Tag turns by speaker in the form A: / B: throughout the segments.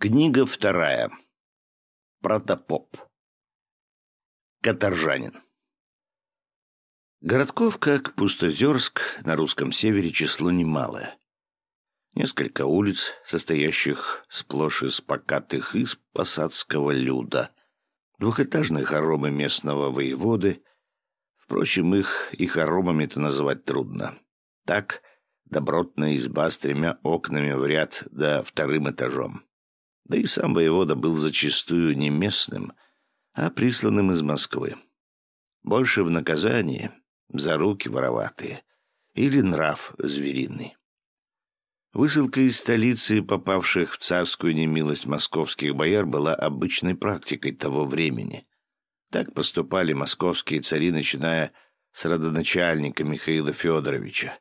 A: Книга вторая. Протопоп. Каторжанин. Городков, как Пустозерск, на русском севере число немалое. Несколько улиц, состоящих сплошь из покатых из посадского люда. Двухэтажные хоромы местного воеводы. Впрочем, их и хоромами-то называть трудно. Так, добротная изба с тремя окнами в ряд да вторым этажом. Да и сам воевода был зачастую не местным, а присланным из Москвы. Больше в наказании за руки вороватые или нрав звериный. Высылка из столицы, попавших в царскую немилость московских бояр, была обычной практикой того времени. Так поступали московские цари, начиная с родоначальника Михаила Федоровича,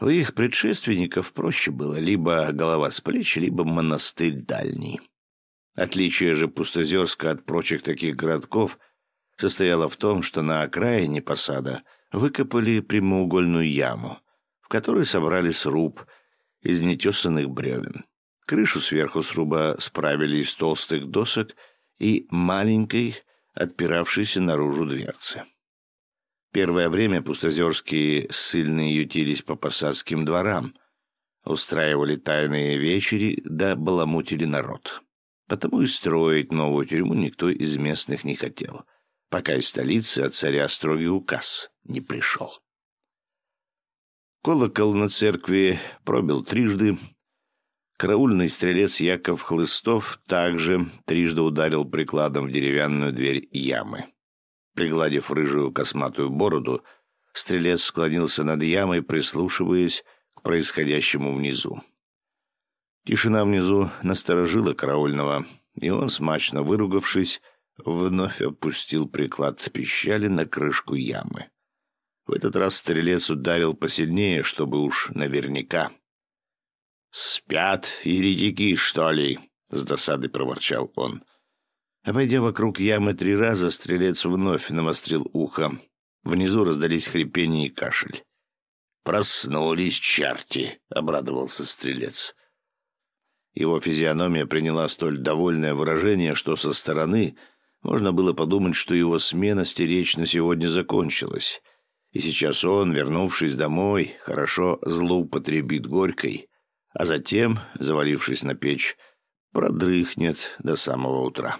A: у их предшественников проще было либо голова с плеч, либо монастырь дальний. Отличие же Пустозерска от прочих таких городков состояло в том, что на окраине посада выкопали прямоугольную яму, в которой собрали сруб из нетесанных бревен. Крышу сверху сруба справили из толстых досок и маленькой, отпиравшейся наружу дверцы. Первое время пустозерские ссыльные ютились по посадским дворам, устраивали тайные вечери да баламутили народ. Потому и строить новую тюрьму никто из местных не хотел, пока из столицы от царя строгий указ не пришел. Колокол на церкви пробил трижды. Караульный стрелец Яков Хлыстов также трижды ударил прикладом в деревянную дверь ямы. Пригладив рыжую косматую бороду, стрелец склонился над ямой, прислушиваясь к происходящему внизу. Тишина внизу насторожила караульного, и он, смачно выругавшись, вновь опустил приклад пищали на крышку ямы. В этот раз стрелец ударил посильнее, чтобы уж наверняка. «Спят еретики, что ли?» — с досадой проворчал он. Обойдя вокруг ямы три раза, стрелец вновь навострил ухо. Внизу раздались хрипение и кашель. «Проснулись черти!» — обрадовался стрелец. Его физиономия приняла столь довольное выражение, что со стороны можно было подумать, что его смена стеречь на сегодня закончилась. И сейчас он, вернувшись домой, хорошо злоупотребит горькой, а затем, завалившись на печь, продрыхнет до самого утра.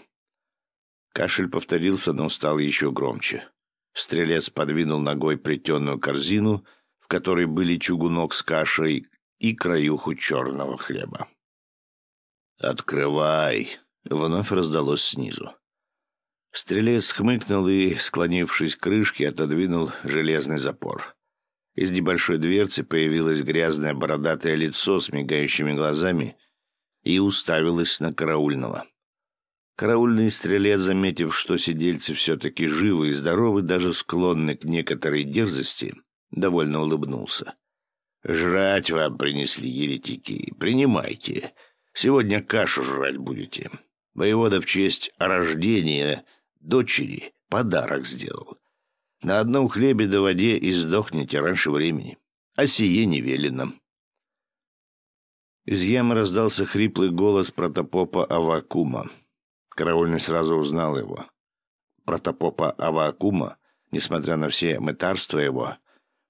A: Кашель повторился, но стал еще громче. Стрелец подвинул ногой плетеную корзину, в которой были чугунок с кашей и краюху черного хлеба. «Открывай!» — вновь раздалось снизу. Стрелец хмыкнул и, склонившись к крышке, отодвинул железный запор. Из небольшой дверцы появилось грязное бородатое лицо с мигающими глазами и уставилось на караульного. Караульный стрелец, заметив, что сидельцы все-таки живы и здоровы, даже склонны к некоторой дерзости, довольно улыбнулся. «Жрать вам принесли, еретики. Принимайте. Сегодня кашу жрать будете. Воевода в честь рождения дочери подарок сделал. На одном хлебе да воде и сдохнете раньше времени. А сие не велено». Из ямы раздался хриплый голос протопопа Авакума. Караульный сразу узнал его. Протопопа Аваакума, несмотря на все мытарства его,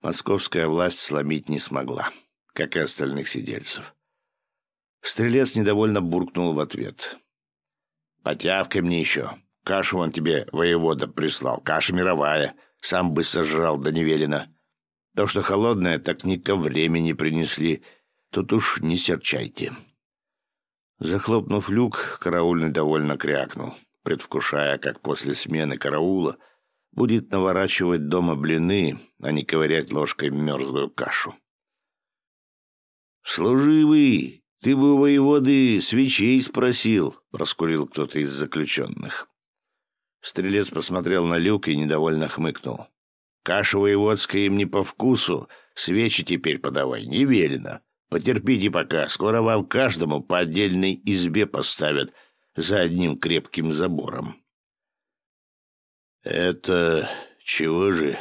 A: московская власть сломить не смогла, как и остальных сидельцев. Стрелец недовольно буркнул в ответ. «Потявкай мне еще. Кашу он тебе, воевода, прислал. Каша мировая. Сам бы сожрал, да не То, что холодное, так ни ко времени принесли. Тут уж не серчайте». Захлопнув люк, караульный довольно крякнул, предвкушая, как после смены караула будет наворачивать дома блины, а не ковырять ложкой мерзлую кашу. «Служивый, ты бы у воеводы свечей спросил», — проскурил кто-то из заключенных. Стрелец посмотрел на люк и недовольно хмыкнул. «Каша воеводская им не по вкусу, свечи теперь подавай, не велено. Потерпите пока, скоро вам каждому по отдельной избе поставят за одним крепким забором. Это чего же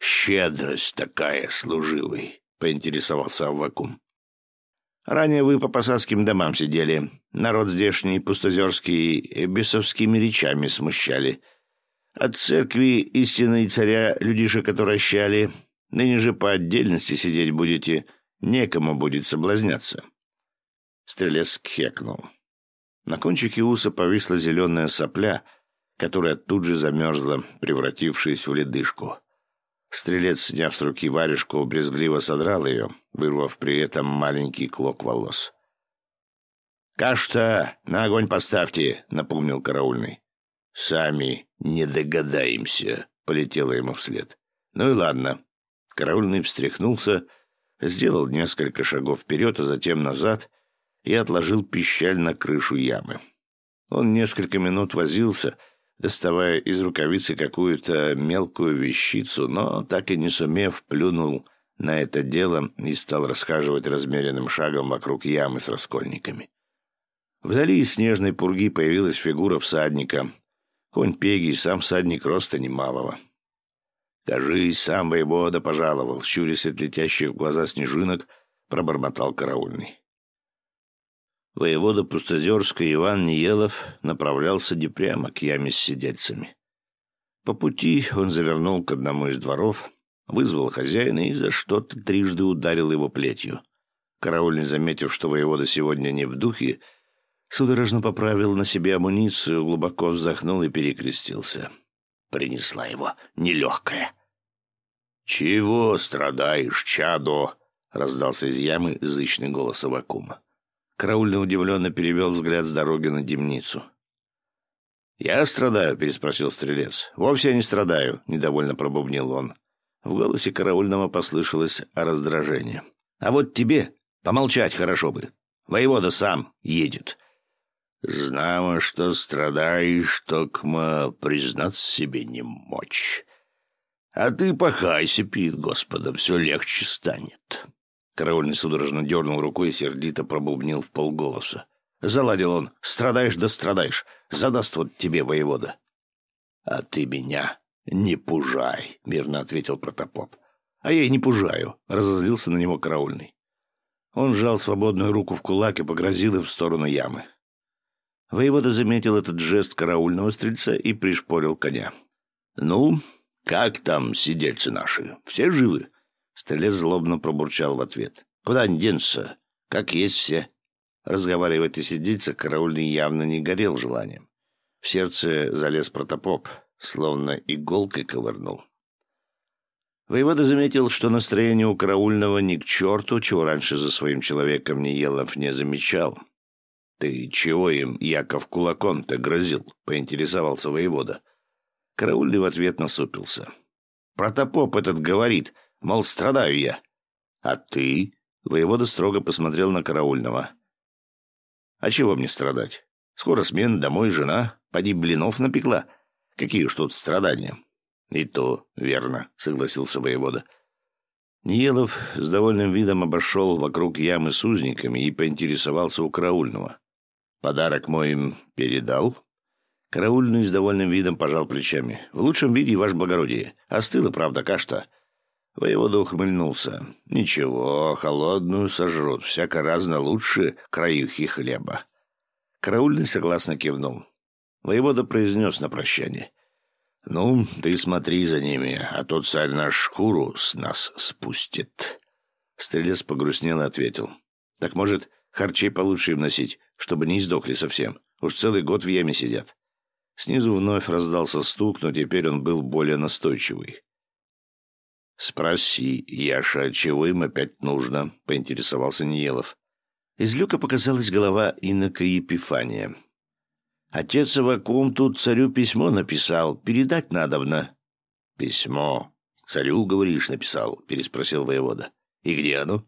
A: щедрость такая служивый? поинтересовался Аввакум. Ранее вы по посадским домам сидели. Народ здешний, пустозерский, бесовскими речами смущали. От церкви истинной царя людишек отвращали. Ныне же по отдельности сидеть будете, некому будет соблазняться. Стрелец кхекнул. На кончике уса повисла зеленая сопля, которая тут же замерзла, превратившись в ледышку. Стрелец, сняв с руки варежку, брезгливо содрал ее, вырвав при этом маленький клок волос. «Каш-то на огонь поставьте», — напомнил караульный. «Сами не догадаемся», — полетело ему вслед. «Ну и ладно». Караульный встряхнулся, сделал несколько шагов вперед, а затем назад и отложил пищаль на крышу ямы. Он несколько минут возился, — доставая из рукавицы какую-то мелкую вещицу, но, так и не сумев, плюнул на это дело и стал расхаживать размеренным шагом вокруг ямы с раскольниками. Вдали из снежной пурги появилась фигура всадника. Конь Пеги, сам всадник роста немалого. «Кажись, сам воевода пожаловал», — щурясь от летящих в глаза снежинок, пробормотал караульный. Воевода Пустозерска Иван Ниелов направлялся не прямо к яме с сидельцами. По пути он завернул к одному из дворов, вызвал хозяина и за что-то трижды ударил его плетью. Караульный, заметив, что воевода сегодня не в духе, судорожно поправил на себе амуницию, глубоко вздохнул и перекрестился. Принесла его нелегкая. «Чего страдаешь, чадо?» — раздался из ямы зычный голос Авакума. Караульный удивленно перевел взгляд с дороги на демницу. «Я страдаю?» — переспросил стрелец. «Вовсе я не страдаю», — недовольно пробубнил он. В голосе караульного послышалось раздражение. «А вот тебе помолчать хорошо бы. Воевода сам едет». «Знамо, что страдаешь, токма признаться себе не мочь. А ты пахайся перед Господом, все легче станет». Караульный судорожно дернул рукой и сердито пробубнил в полголоса. Заладил он. «Страдаешь да страдаешь. Задаст вот тебе воевода». «А ты меня не пужай», — мирно ответил протопоп. «А я и не пужаю», — разозлился на него караульный. Он сжал свободную руку в кулак и погрозил им в сторону ямы. Воевода заметил этот жест караульного стрельца и пришпорил коня. «Ну, как там сидельцы наши? Все живы?» Стрелец злобно пробурчал в ответ. «Куда они денутся? Как есть все». Разговаривать и сидеться караульный явно не горел желанием. В сердце залез протопоп, словно иголкой ковырнул. Воевода заметил, что настроение у караульного ни к черту, чего раньше за своим человеком Ниелов не замечал. «Ты чего им, Яков, кулаком-то грозил?» — поинтересовался воевода. Караульный в ответ насупился. «Протопоп этот говорит, Мол, страдаю я. А ты? Воевода строго посмотрел на караульного. А чего мне страдать? Скоро смена, домой жена. Поди блинов напекла. Какие уж тут страдания. И то верно, согласился воевода. Ниелов с довольным видом обошел вокруг ямы с узниками и поинтересовался у караульного. «Подарок мой им передал?» Караульный с довольным видом пожал плечами. «В лучшем виде, ваше благородие. Остыла, правда, кашта. Воевода ухмыльнулся. «Ничего, холодную сожрут, всяко разно лучше краюхи хлеба». Караульный согласно кивнул. Воевода произнес на прощание. «Ну, ты смотри за ними, а то царь наш шкуру с нас спустит». Стрелец погрустнел и ответил. «Так, может, харчей получше им носить, чтобы не издохли совсем? Уж целый год в яме сидят». Снизу вновь раздался стук, но теперь он был более настойчивый. «Спроси, Яша, чего им опять нужно?» — поинтересовался Ниелов. Из люка показалась голова инока Епифания. «Отец Авакум тут царю письмо написал. Передать надобно». «Письмо? Царю, говоришь, написал?» — переспросил воевода. «И где оно?»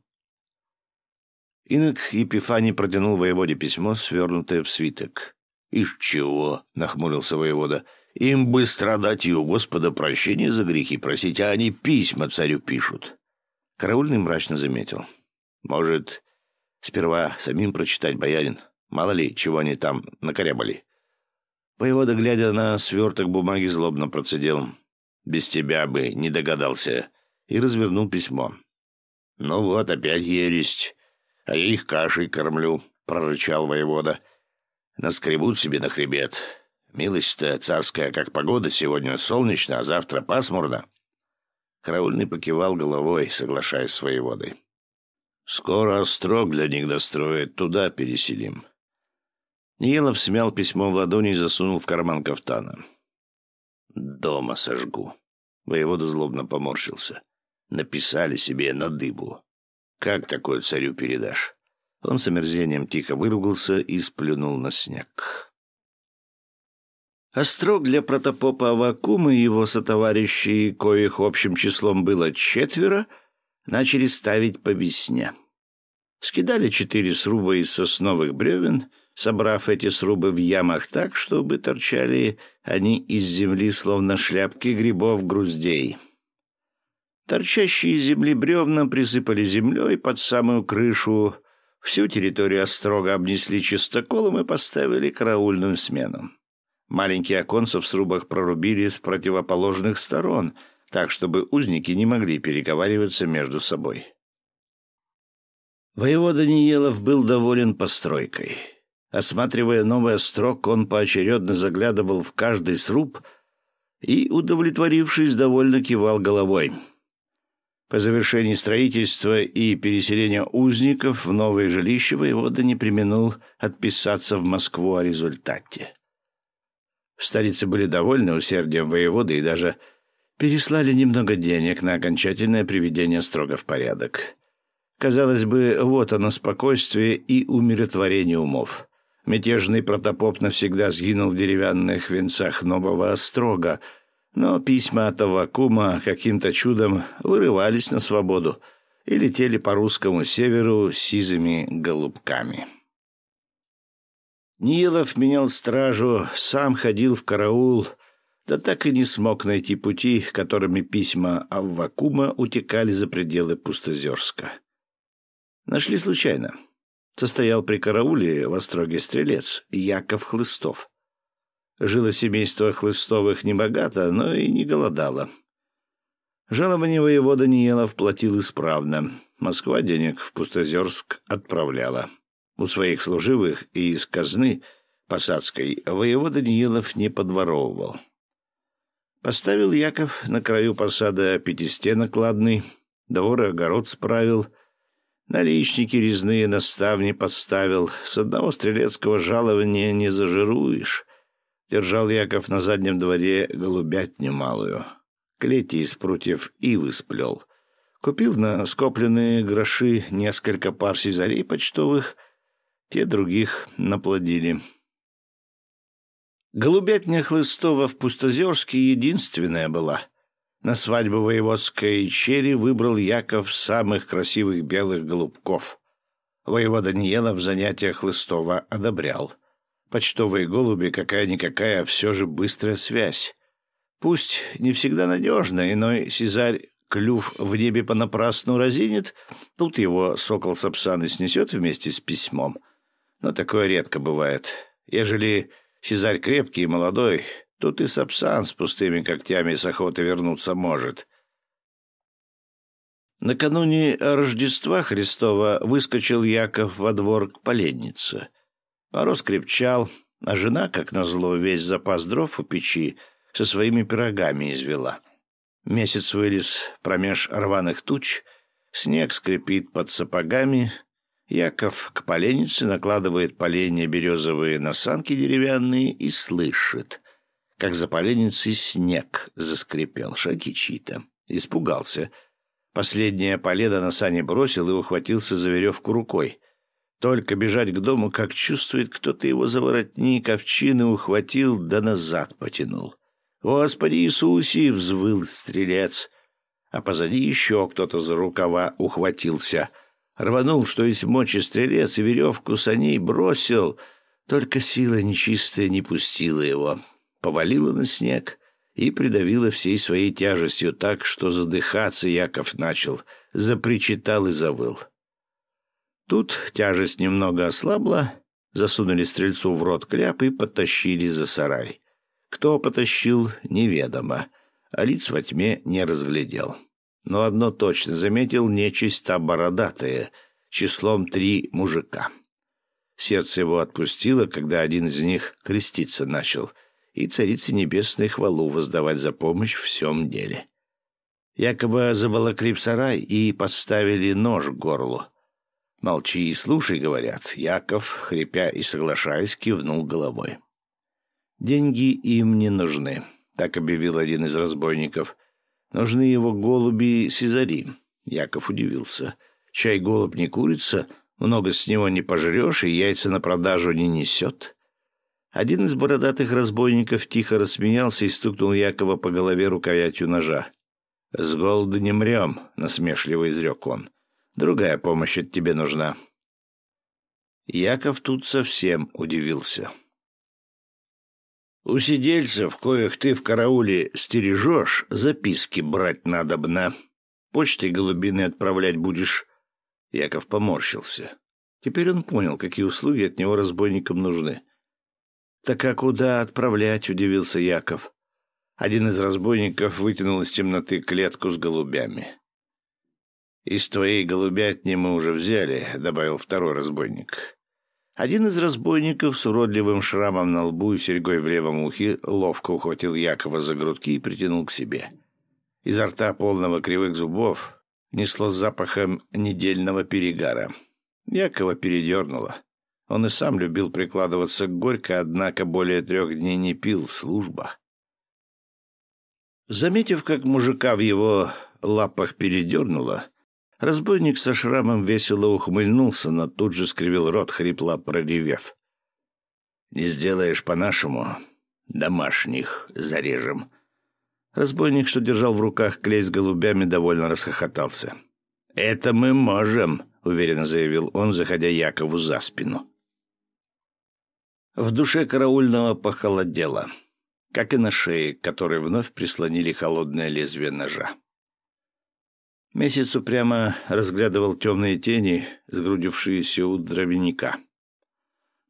A: Инок Епифаний протянул воеводе письмо, свернутое в свиток. «Ишь чего?» — нахмурился воевода. Им бы страдать и у Господа прощения за грехи просить, а они письма царю пишут. Караульный мрачно заметил. Может, сперва самим прочитать, боярин? Мало ли, чего они там накорябали. Воевода, глядя на сверток бумаги, злобно процедил. «Без тебя бы не догадался». И развернул письмо. «Ну вот, опять ересь. а я их кашей кормлю», — прорычал воевода. «Наскребут себе на хребет. Милость-то царская, как погода, сегодня солнечно, а завтра пасмурно». Караульный покивал головой, соглашаясь с воеводой. «Скоро острог для них достроят, туда переселим». Ниелов смял письмо в ладони и засунул в карман кафтана. «Дома сожгу». Воевода злобно поморщился. «Написали себе на дыбу. Как такое царю передашь?» Он с омерзением тихо выругался и сплюнул на снег. Острог для протопопа Авакума и его сотоварищей, коих общим числом было четверо, начали ставить по весне. Скидали четыре сруба из сосновых бревен, собрав эти срубы в ямах так, чтобы торчали они из земли, словно шляпки грибов-груздей. Торчащие из земли бревна присыпали землей под самую крышу, всю территорию острога обнесли чистоколом и поставили караульную смену. Маленькие оконца в срубах прорубили с противоположных сторон, так, чтобы узники не могли переговариваться между собой. Воевода Ниелов был доволен постройкой. Осматривая новый острог, он поочередно заглядывал в каждый сруб и, удовлетворившись, довольно кивал головой. По завершении строительства и переселения узников в новое жилище воевода не применул отписаться в Москву о результате. В столице были довольны усердием воеводы и даже переслали немного денег на окончательное приведение строго в порядок. Казалось бы, вот оно спокойствие и умиротворение умов. Мятежный протопоп навсегда сгинул в деревянных венцах нового острога, но письма от Авакума каким-то чудом вырывались на свободу и летели по русскому северу сизыми голубками. Нилов менял стражу, сам ходил в караул, да так и не смог найти пути, которыми письма Аввакума утекали за пределы Пустозерска. Нашли случайно. Состоял при карауле в Остроге стрелец Яков Хлыстов. Жило семейство Хлыстовых небогато, но и не голодало. Жалование воевода Ниелов платил исправно. Москва денег в Пустозерск отправляла. У своих служивых и из казны посадской воевода Даниилов не подворовывал. Поставил Яков на краю посада пятистенок ладный, двор и огород справил, наличники резные на ставни подставил, с одного стрелецкого жалования не зажируешь. Держал Яков на заднем дворе голубятню малую, клети из прутьев ивы сплел. Купил на скопленные гроши несколько пар сизарей почтовых — те других наплодили. Голубятня Хлыстова в Пустозерске единственная была. На свадьбу воеводской черри выбрал Яков самых красивых белых голубков. Воевода Ниела в занятиях Хлыстова одобрял. Почтовые голуби, какая-никакая, все же быстрая связь. Пусть не всегда надежно, иной Сезарь клюв в небе понапрасну разинет, тут его сокол Сапсаны снесет вместе с письмом — но такое редко бывает. Ежели Сезарь крепкий и молодой, тут и Сапсан с пустыми когтями с охоты вернуться может. Накануне Рождества Христова выскочил Яков во двор к поленнице. Мороз крепчал, а жена, как назло, весь запас дров у печи со своими пирогами извела. Месяц вылез промеж рваных туч, снег скрипит под сапогами — Яков к поленнице накладывает поленья березовые на санки деревянные и слышит, как за поленницей снег заскрипел, шаги чьи-то. Испугался. Последнее полено на сани бросил и ухватился за веревку рукой. Только бежать к дому, как чувствует, кто-то его за воротник овчины ухватил, да назад потянул. «Господи Иисусе!» — взвыл стрелец. А позади еще кто-то за рукава ухватился — Рванул, что есть мочи стрелец, и веревку саней бросил. Только сила нечистая не пустила его. Повалила на снег и придавила всей своей тяжестью так, что задыхаться Яков начал, запричитал и завыл. Тут тяжесть немного ослабла, засунули стрельцу в рот кляп и потащили за сарай. Кто потащил, неведомо, а лиц во тьме не разглядел но одно точно заметил нечисть та бородатая, числом три мужика. Сердце его отпустило, когда один из них креститься начал, и царице небесной хвалу воздавать за помощь в всем деле. Якобы заволокли в сарай и подставили нож к горлу. «Молчи и слушай», — говорят. Яков, хрипя и соглашаясь, кивнул головой. «Деньги им не нужны», — так объявил один из разбойников. «Нужны его голуби Сизари». Яков удивился. «Чай голубь не курица, много с него не пожрешь и яйца на продажу не несет». Один из бородатых разбойников тихо рассмеялся и стукнул Якова по голове рукоятью ножа. «С голоду не мрем», — насмешливо изрек он. «Другая помощь от тебе нужна». Яков тут совсем удивился. «У сидельцев, коих ты в карауле стережешь, записки брать надобно. Почтой голубиной отправлять будешь». Яков поморщился. Теперь он понял, какие услуги от него разбойникам нужны. «Так а куда отправлять?» — удивился Яков. Один из разбойников вытянул из темноты клетку с голубями. «Из твоей голубятни мы уже взяли», — добавил второй разбойник. Один из разбойников с уродливым шрамом на лбу и серьгой в левом ухе ловко ухватил Якова за грудки и притянул к себе. Изо рта полного кривых зубов несло запахом недельного перегара. Якова передернуло. Он и сам любил прикладываться к горько, однако более трех дней не пил, служба. Заметив, как мужика в его лапах передернуло, разбойник со шрамом весело ухмыльнулся, но тут же скривил рот, хрипло проревев. «Не сделаешь по-нашему, домашних зарежем». Разбойник, что держал в руках клей с голубями, довольно расхохотался. «Это мы можем», — уверенно заявил он, заходя Якову за спину. В душе караульного похолодело как и на шее, которой вновь прислонили холодное лезвие ножа. Месяц упрямо разглядывал темные тени, сгрудившиеся у дровяника.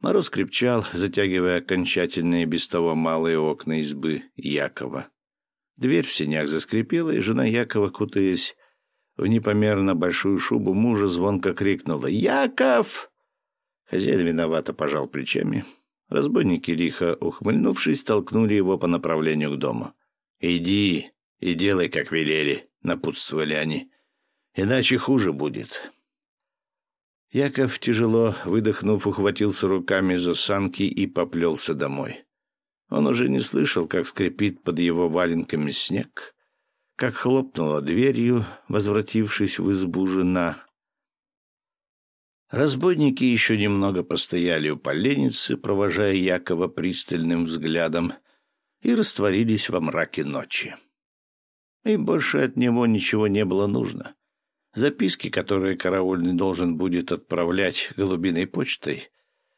A: Мороз крепчал, затягивая окончательные без того малые окна избы Якова. Дверь в сенях заскрипела, и жена Якова, кутаясь в непомерно большую шубу мужа, звонко крикнула «Яков!». Хозяин виновато пожал плечами, Разбойники, лихо ухмыльнувшись, толкнули его по направлению к дому. «Иди и делай, как велели», — напутствовали они. «Иначе хуже будет». Яков, тяжело выдохнув, ухватился руками за санки и поплелся домой. Он уже не слышал, как скрипит под его валенками снег, как хлопнула дверью, возвратившись в избу жена, Разбойники еще немного постояли у поленницы, провожая Якова пристальным взглядом, и растворились во мраке ночи. Им больше от него ничего не было нужно. Записки, которые караульный должен будет отправлять голубиной почтой,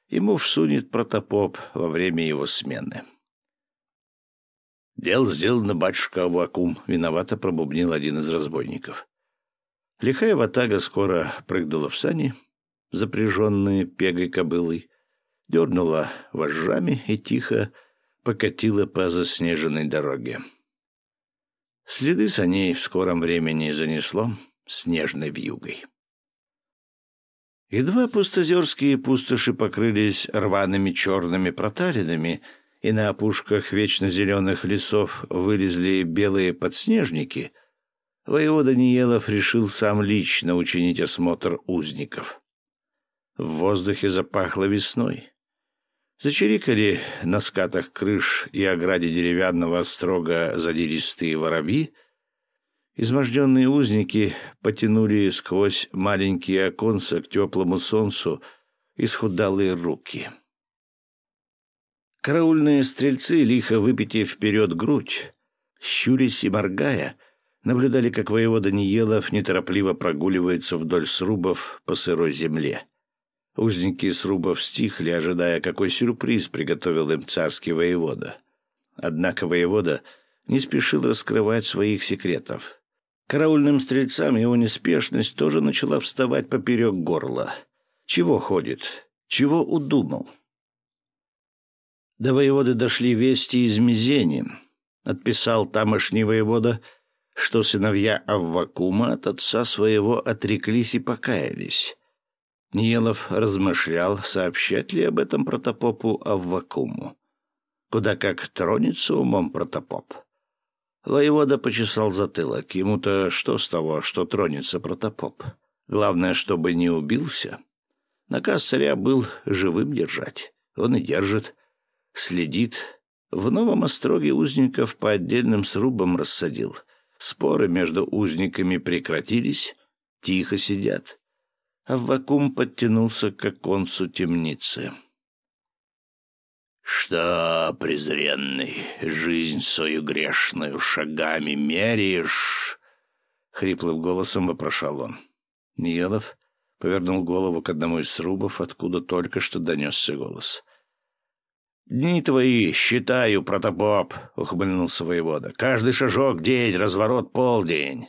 A: ему всунет протопоп во время его смены. «Дело сделано, батюшка Авакум», — виновато пробубнил один из разбойников. Лихая ватага скоро прыгнула в сани — запряженные пегой кобылой, дернула вожжами и тихо покатила по заснеженной дороге. Следы саней в скором времени занесло снежной вьюгой. Едва пустозерские пустоши покрылись рваными черными проталинами, и на опушках вечно зеленых лесов вылезли белые подснежники, воевода Ниелов решил сам лично учинить осмотр узников. В воздухе запахло весной. Зачирикали на скатах крыш и ограде деревянного строго задиристые воробьи. Изможденные узники потянули сквозь маленькие оконца к теплому солнцу исхудалые руки. Караульные стрельцы, лихо выпитив вперед грудь, щурясь и моргая, наблюдали, как воевода Ниелов неторопливо прогуливается вдоль срубов по сырой земле. Узники срубов стихли, ожидая, какой сюрприз приготовил им царский воевода. Однако воевода не спешил раскрывать своих секретов. Караульным стрельцам его неспешность тоже начала вставать поперек горла. Чего ходит? Чего удумал? До воеводы дошли вести из Мизени. Отписал тамошний воевода, что сыновья Аввакума от отца своего отреклись и покаялись. Ниелов размышлял, сообщать ли об этом протопопу Аввакуму. Куда как тронется умом протопоп. Воевода почесал затылок. Ему-то что с того, что тронется протопоп? Главное, чтобы не убился. Наказ царя был живым держать. Он и держит. Следит. В новом остроге узников по отдельным срубам рассадил. Споры между узниками прекратились. Тихо сидят. А вакуум подтянулся к оконцу темницы. «Что, презренный, жизнь свою грешную шагами меряешь?» — хриплым голосом вопрошал он. Ниелов повернул голову к одному из срубов, откуда только что донесся голос. «Дни твои считаю, протопоп!» — ухмыльнулся воевода. «Каждый шажок — день, разворот — полдень.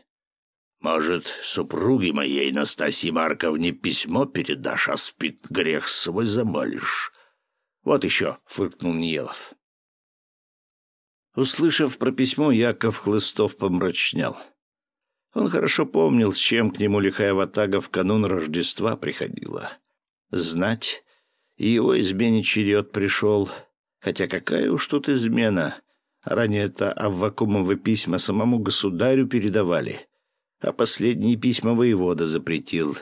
A: Может, супруге моей Настасье Марковне письмо передашь, а спит грех свой замолишь?» «Вот еще!» — фыркнул Ниелов. Услышав про письмо, Яков Хлыстов помрачнял. Он хорошо помнил, с чем к нему лихая ватага в канун Рождества приходила. Знать, и его измене черед пришел. Хотя какая уж тут измена. Ранее-то Аввакумовы письма самому государю передавали, а последние письма воевода запретил.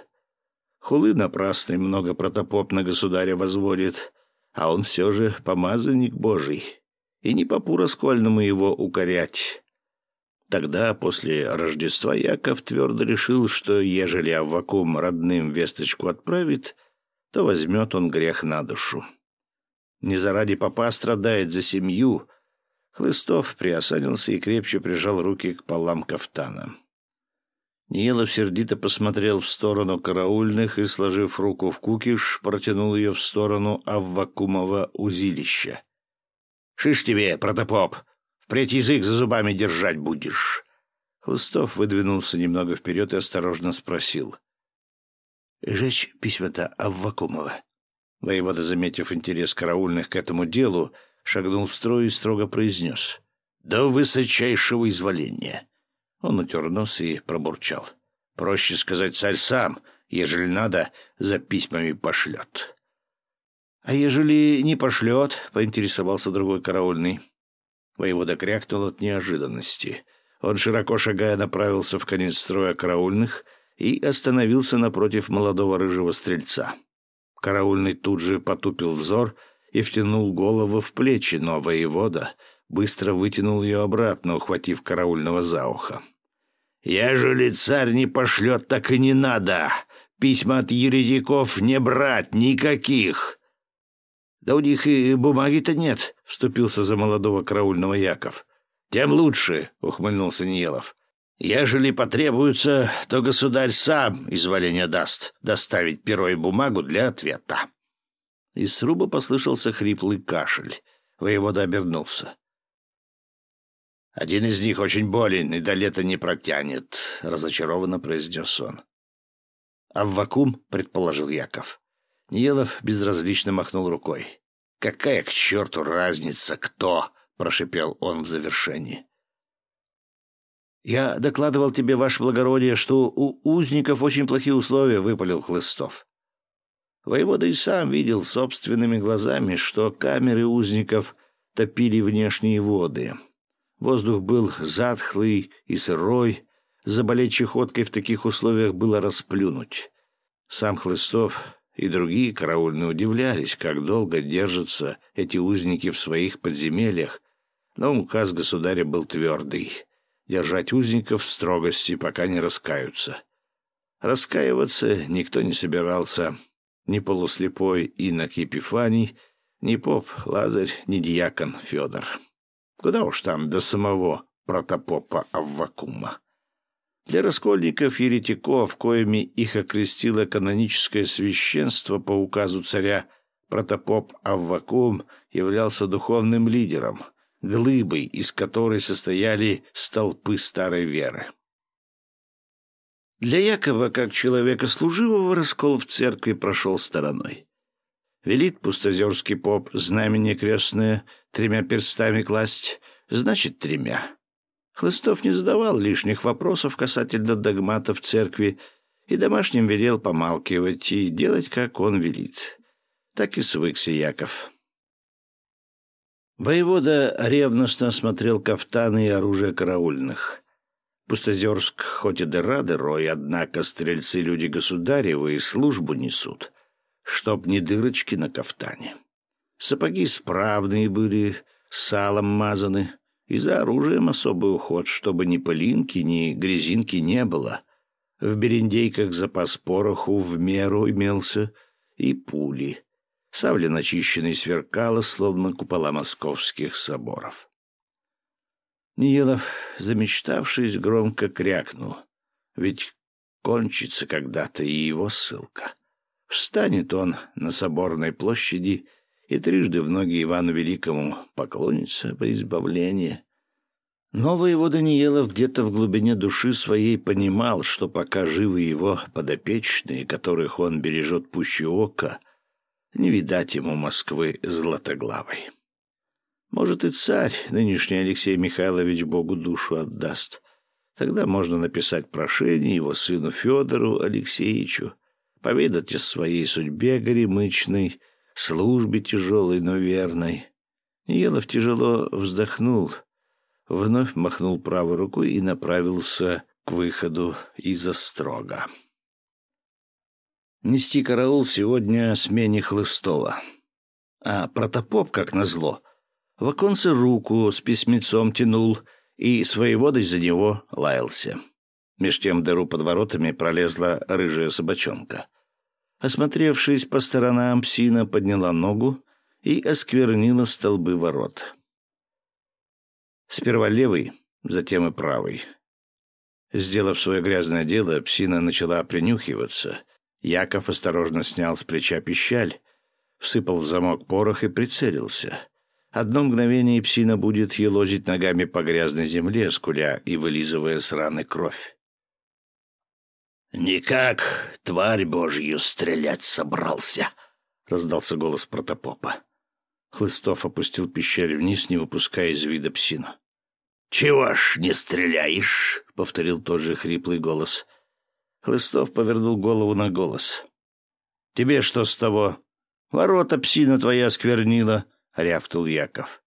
A: Хулы напрасной много протопоп на государя возводит, а он все же помазанник божий, и не попу раскольному его укорять. Тогда, после Рождества, Яков твердо решил, что ежели Аввакум родным весточку отправит, то возьмет он грех на душу. Не заради попа страдает за семью. Хлыстов приосанился и крепче прижал руки к полам кафтана. Ниелов сердито посмотрел в сторону караульных и, сложив руку в кукиш, протянул ее в сторону Аввакумова узилища. «Шиш тебе, протопоп! Впредь язык за зубами держать будешь. Хлыстов выдвинулся немного вперед и осторожно спросил. «Жечь письма-то Аввакумова?» Воевода, заметив интерес караульных к этому делу, шагнул в строй и строго произнес. «До высочайшего изволения!» Он утер нос и пробурчал. «Проще сказать, царь сам, ежели надо, за письмами пошлет». «А ежели не пошлет?» — поинтересовался другой караульный. Воевода крякнул от неожиданности. Он, широко шагая, направился в конец строя караульных и остановился напротив молодого рыжего стрельца. Караульный тут же потупил взор и втянул голову в плечи, но воевода быстро вытянул ее обратно, ухватив караульного за ухо. «Ежели царь не пошлет, так и не надо. Письма от еретиков не брать никаких. «Да у них и бумаги-то нет», — вступился за молодого караульного Яков. «Тем лучше», — ухмыльнулся Ниелов. «Ежели потребуется, то государь сам изволение даст доставить перо и бумагу для ответа». Из сруба послышался хриплый кашель. Воевода обернулся. «Один из них очень болен и до лета не протянет», — разочарованно произнес он. «А в вакуум?» — предположил Яков. Ниелов безразлично махнул рукой. «Какая к черту разница, кто?» — прошипел он в завершении. «Я докладывал тебе, ваше благородие, что у узников очень плохие условия», — выпалил Хлыстов. Воевода и сам видел собственными глазами, что камеры узников топили внешние воды. Воздух был затхлый и сырой, заболеть чехоткой в таких условиях было расплюнуть. Сам Хлыстов и другие караульные удивлялись, как долго держатся эти узники в своих подземельях, но указ государя был твердый — держать узников в строгости, пока не раскаются. Раскаиваться никто не собирался, ни полуслепой инок Епифаний, ни поп Лазарь, ни дьякон Федор. Куда уж там до самого протопопа Аввакума. Для раскольников-еретиков, коими их окрестило каноническое священство по указу царя, протопоп Аввакум являлся духовным лидером, глыбой, из которой состояли столпы старой веры. Для Якова, как человека служивого, раскол в церкви прошел стороной. Велит пустозерский поп знамение крестное тремя перстами класть, значит, тремя. Хлыстов не задавал лишних вопросов касательно догматов церкви и домашним велел помалкивать и делать, как он велит. Так и свыкся Яков. Воевода ревностно смотрел кафтаны и оружие караульных. Пустозерск хоть и да рады рой, однако стрельцы люди государевы и службу несут, чтоб не дырочки на кафтане. Сапоги справные были, салом мазаны, и за оружием особый уход, чтобы ни пылинки, ни грязинки не было. В берендейках запас пороху в меру имелся и пули. Савля начищенной сверкала, словно купола московских соборов. Ниелов, замечтавшись, громко крякнул. Ведь кончится когда-то и его ссылка. Встанет он на соборной площади и трижды в ноги Ивану Великому поклонится по избавлению. Но воевода Даниелов где-то в глубине души своей понимал, что пока живы его подопечные, которых он бережет пуще ока, не видать ему Москвы златоглавой. Может, и царь, нынешний Алексей Михайлович, Богу душу отдаст. Тогда можно написать прошение его сыну Федору Алексеевичу, поведать о своей судьбе горемычной, службе тяжелой, но верной. Елов тяжело вздохнул, вновь махнул правой рукой и направился к выходу из-за строга. Нести караул сегодня смене Хлыстова. А протопоп, как назло, в оконце руку с письмецом тянул и своеводой за него лаялся. Меж тем дыру под воротами пролезла рыжая собачонка. Осмотревшись по сторонам, псина подняла ногу и осквернила столбы ворот. Сперва левый, затем и правый. Сделав свое грязное дело, псина начала принюхиваться — Яков осторожно снял с плеча пищаль, всыпал в замок порох и прицелился. Одно мгновение псина будет елозить ногами по грязной земле, скуля и вылизывая с раны кровь. «Никак, тварь божью, стрелять собрался!» — раздался голос протопопа. Хлыстов опустил пищаль вниз, не выпуская из вида псину. «Чего ж не стреляешь?» — повторил тот же хриплый голос. Хлыстов повернул голову на голос. «Тебе что с того? Ворота псина твоя сквернила», — рявкнул Яков.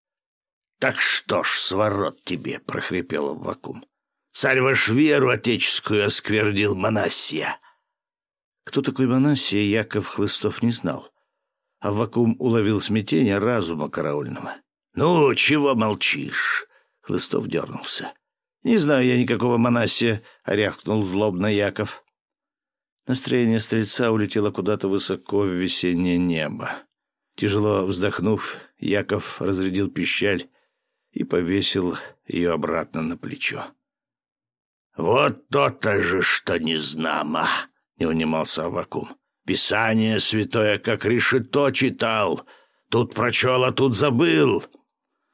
A: «Так что ж с ворот тебе?» — прохрипел Вакум. «Царь ваш веру отеческую осквернил Манасия». Кто такой Манасия, Яков Хлыстов не знал. А Вакум уловил смятение разума караульного. «Ну, чего молчишь?» — Хлыстов дернулся. «Не знаю я никакого Манасия», — рявкнул злобно Яков. Настроение стрельца улетело куда-то высоко в весеннее небо. Тяжело вздохнув, Яков разрядил пищаль и повесил ее обратно на плечо. «Вот то-то же, что незнамо!» — не унимался Авакум. «Писание святое, как решето читал. Тут прочел, а тут забыл».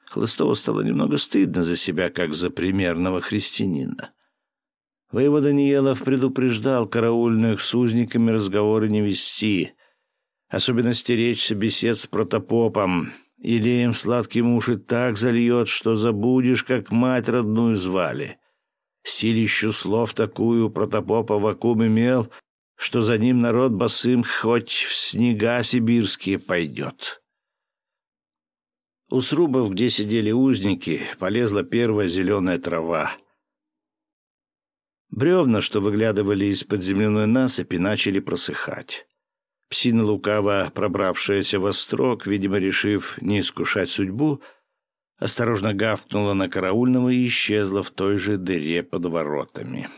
A: Хлыстову стало немного стыдно за себя, как за примерного христианина. Воевода Ниелов предупреждал караульных с узниками разговоры не вести, особенно стеречься бесед с протопопом. Или им сладким уши так зальет, что забудешь, как мать родную звали. Силищу слов такую протопопа вакуум имел, что за ним народ босым хоть в снега сибирские пойдет. У срубов, где сидели узники, полезла первая зеленая трава — Бревна, что выглядывали из-под земляной насыпи, начали просыхать. Псина лукаво, пробравшаяся во строк, видимо, решив не искушать судьбу, осторожно гавкнула на караульного и исчезла в той же дыре под воротами.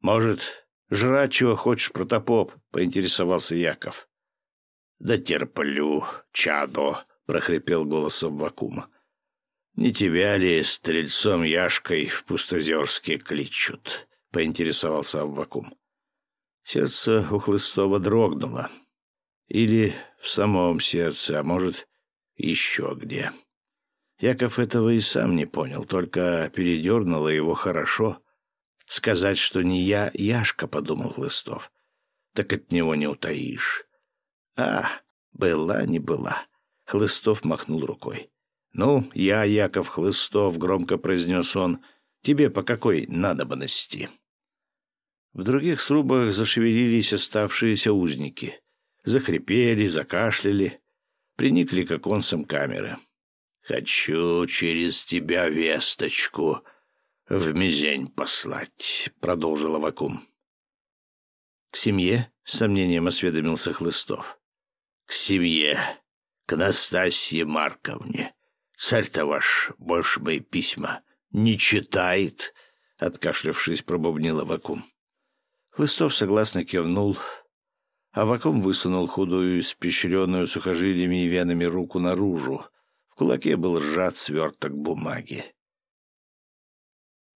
A: «Может, жрать чего хочешь, протопоп?» — поинтересовался Яков. «Да терплю, чадо!» — прохрипел голосом вакуума. «Не тебя ли стрельцом Яшкой в Пустозерске кличут?» — поинтересовался Аввакум. Сердце у Хлыстова дрогнуло. Или в самом сердце, а может, еще где. Яков этого и сам не понял, только передернуло его хорошо. Сказать, что не я, Яшка, — подумал Хлыстов, — так от него не утаишь. А, была не была. Хлыстов махнул рукой. «Ну, я, Яков Хлыстов», — громко произнес он, — «тебе по какой надобности?» В других срубах зашевелились оставшиеся узники. Захрипели, закашляли, приникли к оконцам камеры. «Хочу через тебя весточку в мизень послать», — продолжил Авакум. «К семье?» — сомнением осведомился Хлыстов. «К семье, к Настасье Марковне. Царь-то ваш больше мои письма не читает», — откашлявшись, пробубнил Авакум. Хлыстов согласно кивнул, а Ваком высунул худую, испещренную сухожилиями и венами руку наружу. В кулаке был сжат сверток бумаги.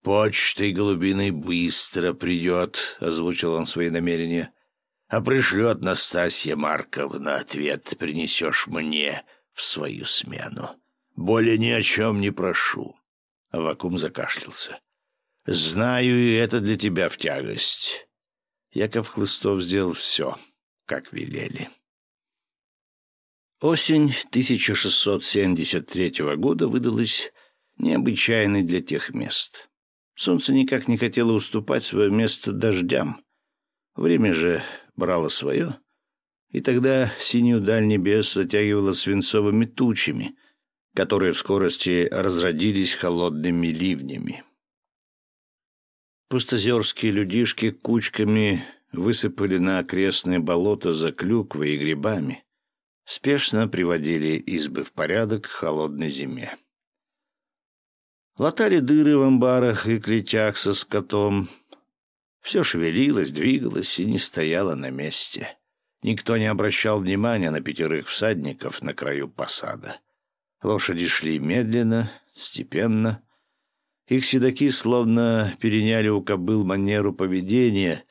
A: «Почтой голубиной быстро придет», — озвучил он свои намерения. «А пришлет Настасья Марковна ответ принесешь мне в свою смену. Более ни о чем не прошу». Авакум закашлялся. «Знаю, и это для тебя в тягость. Яков Хлыстов сделал все, как велели. Осень 1673 года выдалась необычайной для тех мест. Солнце никак не хотело уступать свое место дождям. Время же брало свое, и тогда синюю даль небес затягивало свинцовыми тучами, которые в скорости разродились холодными ливнями. Пустозерские людишки кучками высыпали на окрестные болота за клюквой и грибами. Спешно приводили избы в порядок к холодной зиме. Латали дыры в амбарах и клетях со скотом. Все шевелилось, двигалось и не стояло на месте. Никто не обращал внимания на пятерых всадников на краю посада. Лошади шли медленно, степенно, их седаки словно переняли у кобыл манеру поведения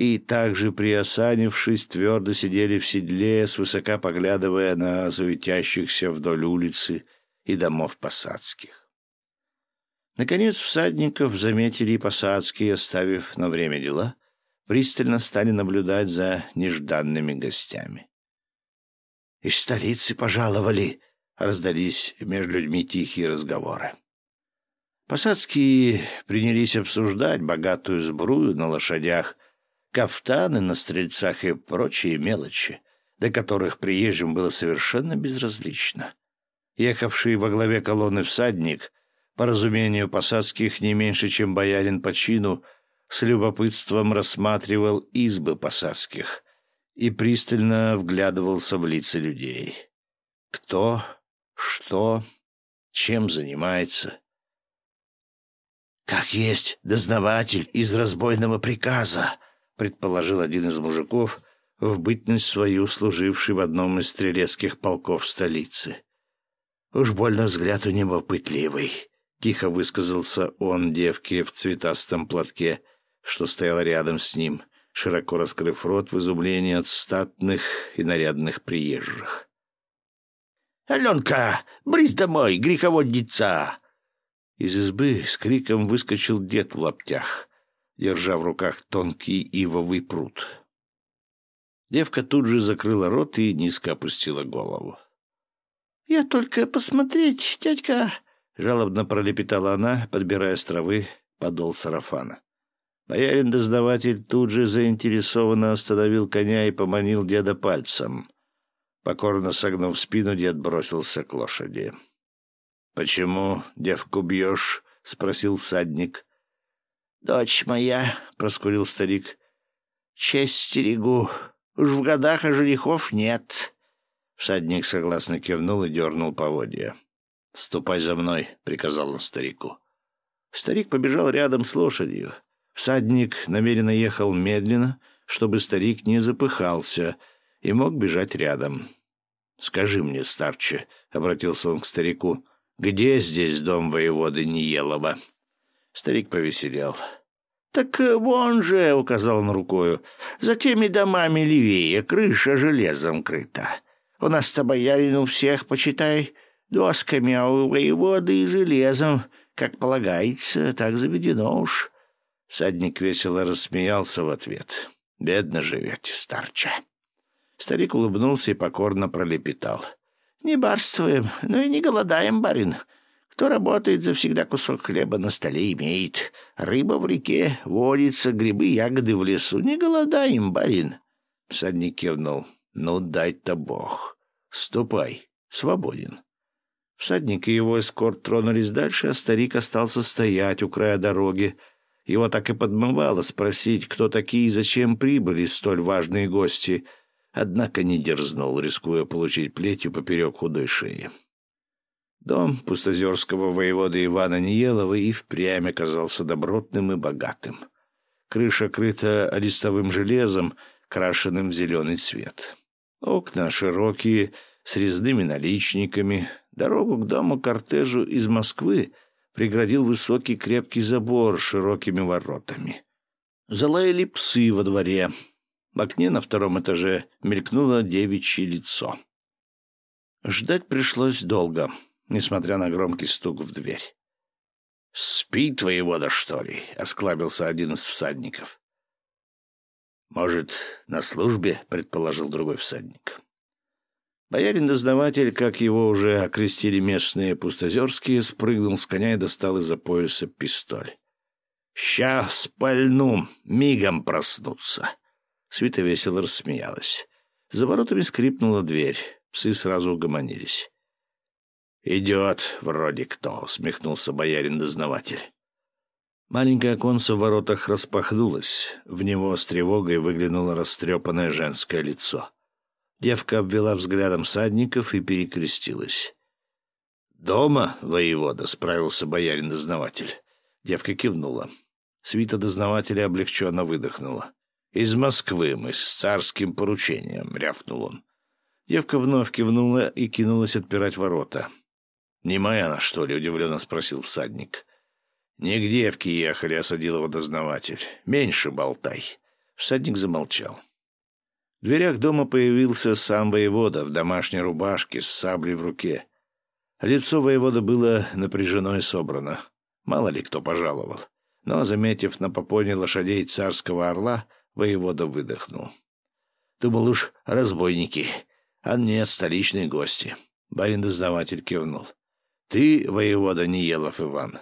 A: и также, приосанившись, твердо сидели в седле, свысока поглядывая на суетящихся вдоль улицы и домов посадских. Наконец всадников заметили и посадские, оставив на время дела, пристально стали наблюдать за нежданными гостями. «Из столицы пожаловали!» — раздались между людьми тихие разговоры. Посадские принялись обсуждать богатую сбрую на лошадях, кафтаны на стрельцах и прочие мелочи, до которых приезжим было совершенно безразлично. Ехавший во главе колонны всадник, по разумению посадских не меньше, чем боярин по чину, с любопытством рассматривал избы посадских и пристально вглядывался в лица людей. Кто, что, чем занимается — «Как есть дознаватель из разбойного приказа», — предположил один из мужиков, в бытность свою служивший в одном из стрелецких полков столицы. «Уж больно взгляд у него пытливый», — тихо высказался он девке в цветастом платке, что стоял рядом с ним, широко раскрыв рот в изумлении от статных и нарядных приезжих.
B: «Аленка, брысь домой, греховодница!»
A: Из избы с криком выскочил дед в лаптях, держа в руках тонкий ивовый пруд. Девка тут же закрыла рот и низко опустила голову.
B: «Я только посмотреть, дядька!»
A: — жалобно пролепетала она, подбирая с травы подол сарафана. Боярин-дознаватель тут же заинтересованно остановил коня и поманил деда пальцем. Покорно согнув спину, дед бросился к лошади. «Почему девку бьешь?» — спросил всадник.
B: «Дочь моя», — проскурил старик, — «честь стерегу. Уж в годах а женихов нет».
A: Всадник согласно кивнул и дернул поводья. «Ступай за мной», — приказал он старику. Старик побежал рядом с лошадью. Всадник намеренно ехал медленно, чтобы старик не запыхался и мог бежать рядом. «Скажи мне, старче», — обратился он к старику, где здесь дом воеводы Ниелова?» Старик повеселел.
B: «Так э, вон же», — указал он рукою, — «за теми домами левее крыша железом крыта. У нас-то боярин у всех, почитай, досками, а у воеводы и железом, как полагается, так заведено уж».
A: Садник весело рассмеялся в ответ. «Бедно живете, старча». Старик улыбнулся и покорно пролепетал.
B: Не барствуем, но и не голодаем, барин. Кто работает, завсегда кусок хлеба на столе имеет. Рыба в реке водится, грибы, ягоды в лесу. Не голодаем, барин.
A: Всадник кивнул. Ну, дай-то бог. Ступай, свободен.
B: Всадник и его эскорт тронулись дальше, а старик остался стоять у края дороги. Его так и подмывало спросить, кто такие и зачем прибыли столь важные гости, однако не дерзнул, рискуя получить плетью поперек худой шеи. Дом пустозерского воевода Ивана Ниелова и впрямь оказался добротным и богатым. Крыша крыта листовым железом, крашенным в зеленый цвет. Окна широкие, с резными наличниками. Дорогу к дому кортежу из Москвы преградил высокий крепкий забор с широкими воротами. Залаяли псы во дворе. В окне на втором этаже мелькнуло девичье лицо. Ждать пришлось долго несмотря на громкий стук в дверь. «Спит воевода, что ли?» — осклабился один из всадников. «Может, на службе?» — предположил другой всадник. Боярин-дознаватель, как его уже окрестили местные пустозерские, спрыгнул с коня и достал из-за пояса пистоль. «Ща спальну, мигом проснуться!» Свита весело рассмеялась. За воротами скрипнула дверь. Псы сразу угомонились. «Идет вроде кто», — усмехнулся боярин-дознаватель. Маленькое оконце в воротах распахнулось. В него с тревогой выглянуло растрепанное женское лицо. Девка обвела взглядом садников и перекрестилась. «Дома, воевода?» — справился боярин-дознаватель. Девка кивнула. Свита дознавателя облегченно выдохнула. «Из Москвы мы с царским поручением», — рявкнул он. Девка вновь кивнула и кинулась отпирать ворота. «Не моя она, что ли?» — удивленно спросил всадник. «Не к девке ехали», — осадил его дознаватель. «Меньше болтай». Всадник замолчал. В дверях дома появился сам воевода в домашней рубашке с саблей в руке. Лицо воевода было напряжено и собрано. Мало ли кто пожаловал. Но, заметив на попоне лошадей царского орла, воевода выдохнул. Думал уж разбойники, а нет, столичные гости. Барин-дознаватель кивнул. «Ты воевода Ниелов Иван?»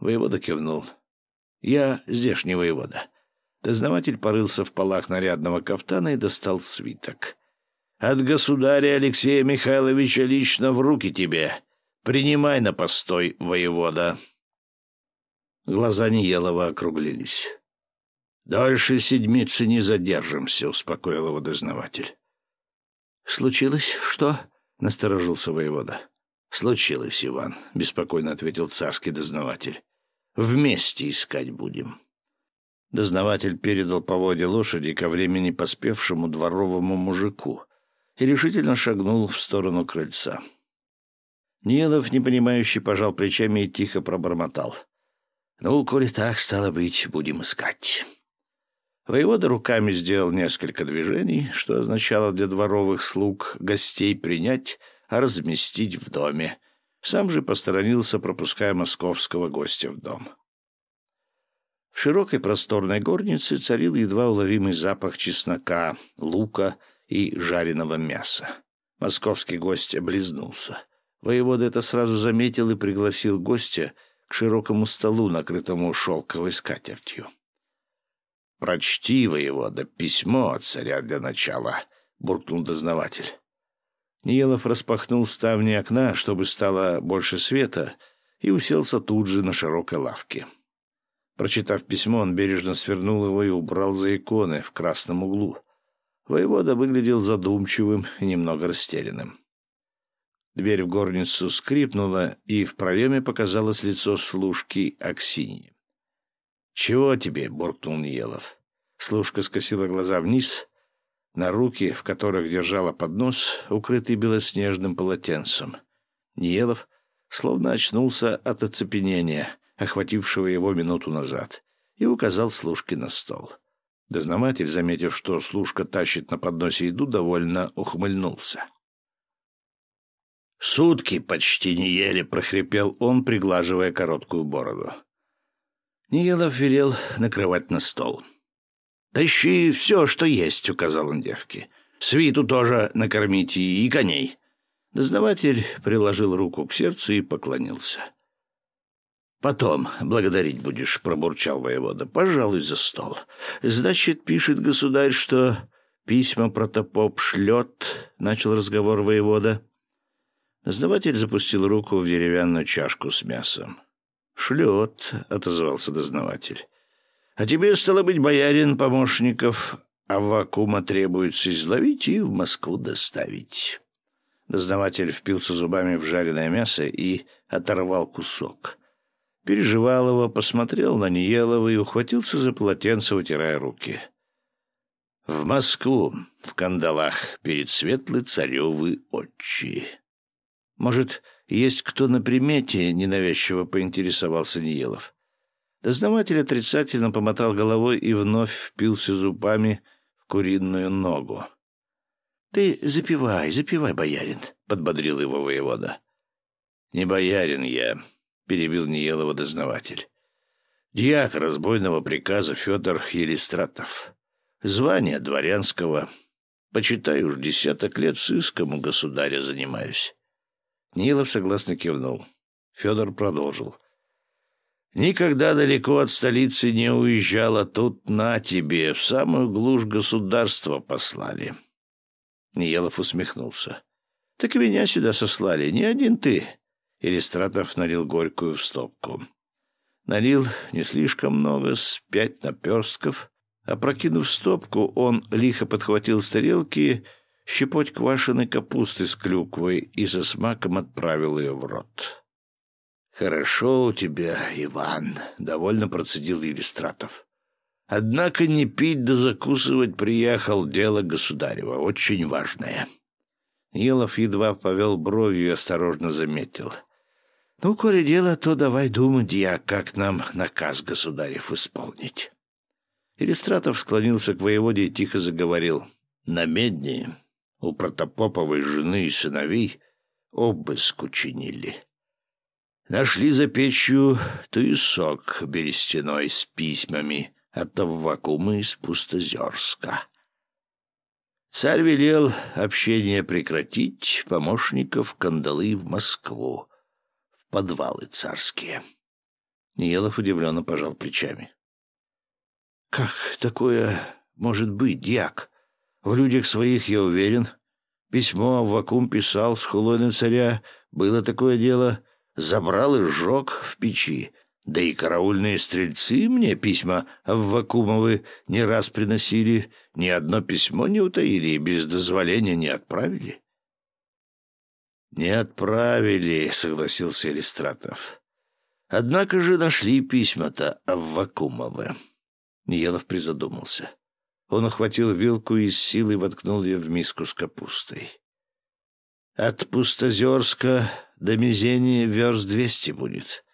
B: Воевода кивнул. «Я здешний воевода». Дознаватель порылся в полах нарядного кафтана и достал свиток. «От государя Алексея Михайловича лично в руки тебе. Принимай на постой, воевода». Глаза Ниелова округлились. «Дольше седмицы не задержимся», — успокоил его дознаватель. «Случилось что?» — насторожился воевода. «Случилось, Иван», — беспокойно ответил царский дознаватель. «Вместе искать будем». Дознаватель передал поводья лошади ко времени поспевшему дворовому мужику и решительно шагнул в сторону крыльца. Нелов, непонимающий, пожал плечами и тихо пробормотал. «Ну, коли так, стало быть, будем искать». Воевода руками сделал несколько движений, что означало для дворовых слуг гостей принять разместить в доме. Сам же посторонился, пропуская московского гостя в дом. В широкой просторной горнице царил едва уловимый запах чеснока, лука и жареного мяса. Московский гость облизнулся. Воевода это сразу заметил и пригласил гостя к широкому столу, накрытому шелковой скатертью. «Прочти, воевода, письмо от царя для начала», — буркнул дознаватель. Ниелов распахнул ставни окна, чтобы стало больше света, и уселся тут же на широкой лавке. Прочитав письмо, он бережно свернул его и убрал за иконы в красном углу. Воевода выглядел задумчивым и немного растерянным. Дверь в горницу скрипнула, и в проеме показалось лицо служки Аксиньи. «Чего тебе?» — буркнул Ниелов. Служка скосила глаза вниз на руки, в которых держала поднос, укрытый белоснежным полотенцем. Ниелов словно очнулся от оцепенения, охватившего его минуту назад, и указал служке на стол. Дознаватель, заметив, что служка тащит на подносе еду, довольно ухмыльнулся. «Сутки почти не ели», — прохрипел он, приглаживая короткую бороду. Ниелов велел накрывать на стол. «Тащи все, что есть», — указал он девке. «Свиту тоже накормите и коней». Дознаватель приложил руку к сердцу и поклонился. «Потом благодарить будешь», — пробурчал воевода. «Пожалуй, за стол. Значит, пишет государь, что письма протопоп шлет», — начал разговор воевода. Дознаватель запустил руку в деревянную чашку с мясом. «Шлет», — отозвался дознаватель. «А тебе, стало быть, боярин помощников Аввакума требуется изловить и в Москву доставить». Дознаватель впился зубами в жареное мясо и оторвал кусок. Переживал его, посмотрел на Ниелова и ухватился за полотенце, вытирая руки. «В Москву, в кандалах, перед светлой царевы отчи». «Может, есть кто на примете?» — ненавязчиво поинтересовался Ниелов. Дознаватель отрицательно помотал головой и вновь впился зубами в куриную ногу. «Ты запивай, запивай, боярин», — подбодрил его воевода. «Не боярин я», — перебил Ниелова дознаватель. «Дьяк разбойного приказа Федор Елистратов. Звание дворянского. Почитай уж десяток лет сыском у государя занимаюсь. Нилов согласно кивнул. Федор продолжил. «Никогда далеко от столицы не уезжала, тут на тебе, в самую глушь государства послали». Ниелов усмехнулся. «Так и меня сюда сослали, не один ты». Иллистратов налил горькую в стопку. Налил не слишком много, с пять наперстков. Опрокинув стопку, он лихо подхватил с тарелки щепоть квашеной капусты с клюквой и со смаком отправил ее в рот. «Хорошо у тебя, Иван», — довольно процедил Елистратов. «Однако не пить да закусывать приехал дело государева, очень важное». Елов едва повел бровью и осторожно заметил. «Ну, коли дело, то давай думать, я, как нам наказ государев исполнить». Иллистратов склонился к воеводе и тихо заговорил. «На медне у Протопоповой жены и сыновей обыск учинили. Нашли за печью туесок берестяной с письмами от Аввакума из Пустозерска. Царь велел общение прекратить, помощников кандалы в Москву, в подвалы царские. Ниелов удивленно пожал плечами. — Как такое может быть, дьяк? В людях своих я уверен. Письмо Аввакум писал с хулой на царя. Было такое дело. Забрал и сжег в печи. Да и караульные стрельцы мне письма Аввакумовы не раз приносили. Ни одно письмо не утаили и без дозволения не отправили. «Не отправили», — согласился Элистратов. «Однако же нашли письма-то Аввакумовы». Елов призадумался. Он ухватил вилку и с силой воткнул ее в миску с капустой. «От Пустозерска до Мизения верст двести будет.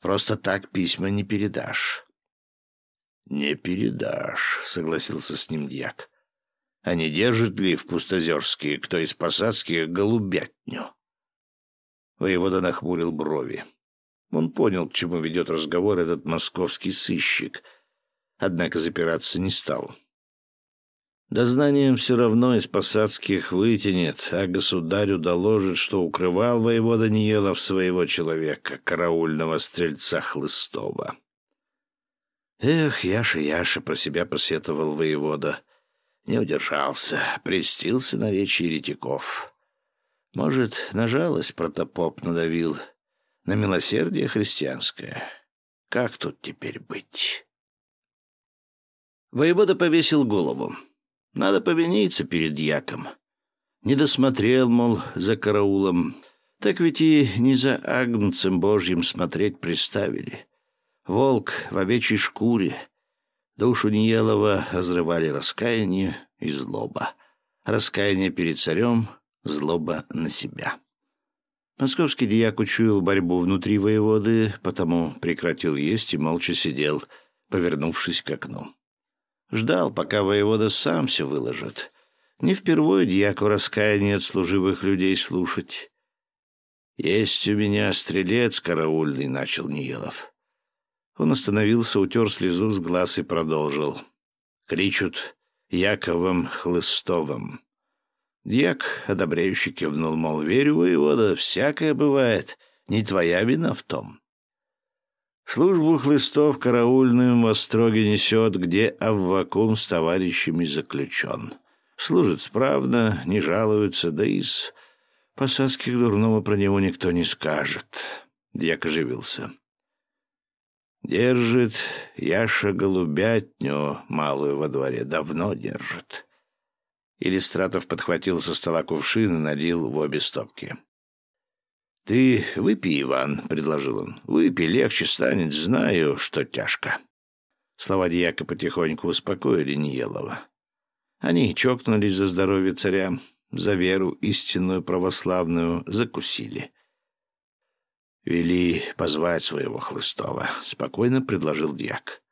B: Просто так письма не передашь». «Не передашь», — согласился с ним дьяк. «А не держит ли в Пустозерске кто из посадских голубятню?» Воевода нахмурил брови. Он понял, к чему ведет разговор этот московский сыщик, однако запираться не стал. Дознанием все равно из посадских вытянет, а государю доложит, что укрывал воевода Ниелов своего человека, караульного стрельца Хлыстова. Эх, Яша, Яша, про себя посетовал воевода. Не удержался, престился на речи еретиков. Может, на жалость протопоп надавил, на милосердие христианское. Как тут теперь быть? Воевода повесил голову. Надо повиниться перед яком. Не досмотрел, мол, за караулом. Так ведь и не за агнцем божьим смотреть приставили. Волк в овечьей шкуре. Душу Ниелова разрывали раскаяние и злоба. Раскаяние перед царем, злоба на себя. Московский дьяк учуял борьбу внутри воеводы, потому прекратил есть и молча сидел, повернувшись к окну. Ждал, пока воевода сам все выложит. Не впервые дьяку раскаяние от служивых людей слушать. «Есть у меня стрелец караульный», — начал Ниелов. Он остановился, утер слезу с глаз и продолжил. Кричут Яковом Хлыстовым. Дьяк, одобряющий кивнул, мол, верю, воевода, всякое бывает, не твоя вина в том. Службу хлыстов караульным во строге несет, где Аввакум с товарищами заключен. Служит справно, не жалуется, да и с посадских дурного про него никто не скажет. Дьяк оживился. Держит Яша голубятню малую во дворе, давно держит. Иллистратов подхватил со стола кувшин и налил в обе стопки. «Ты выпей, Иван», — предложил он. «Выпей, легче станет, знаю, что тяжко». Слова дьяка потихоньку успокоили Ниелова. Они чокнулись за здоровье царя, за веру истинную православную, закусили. «Вели позвать своего Хлыстова», — спокойно предложил дьяк.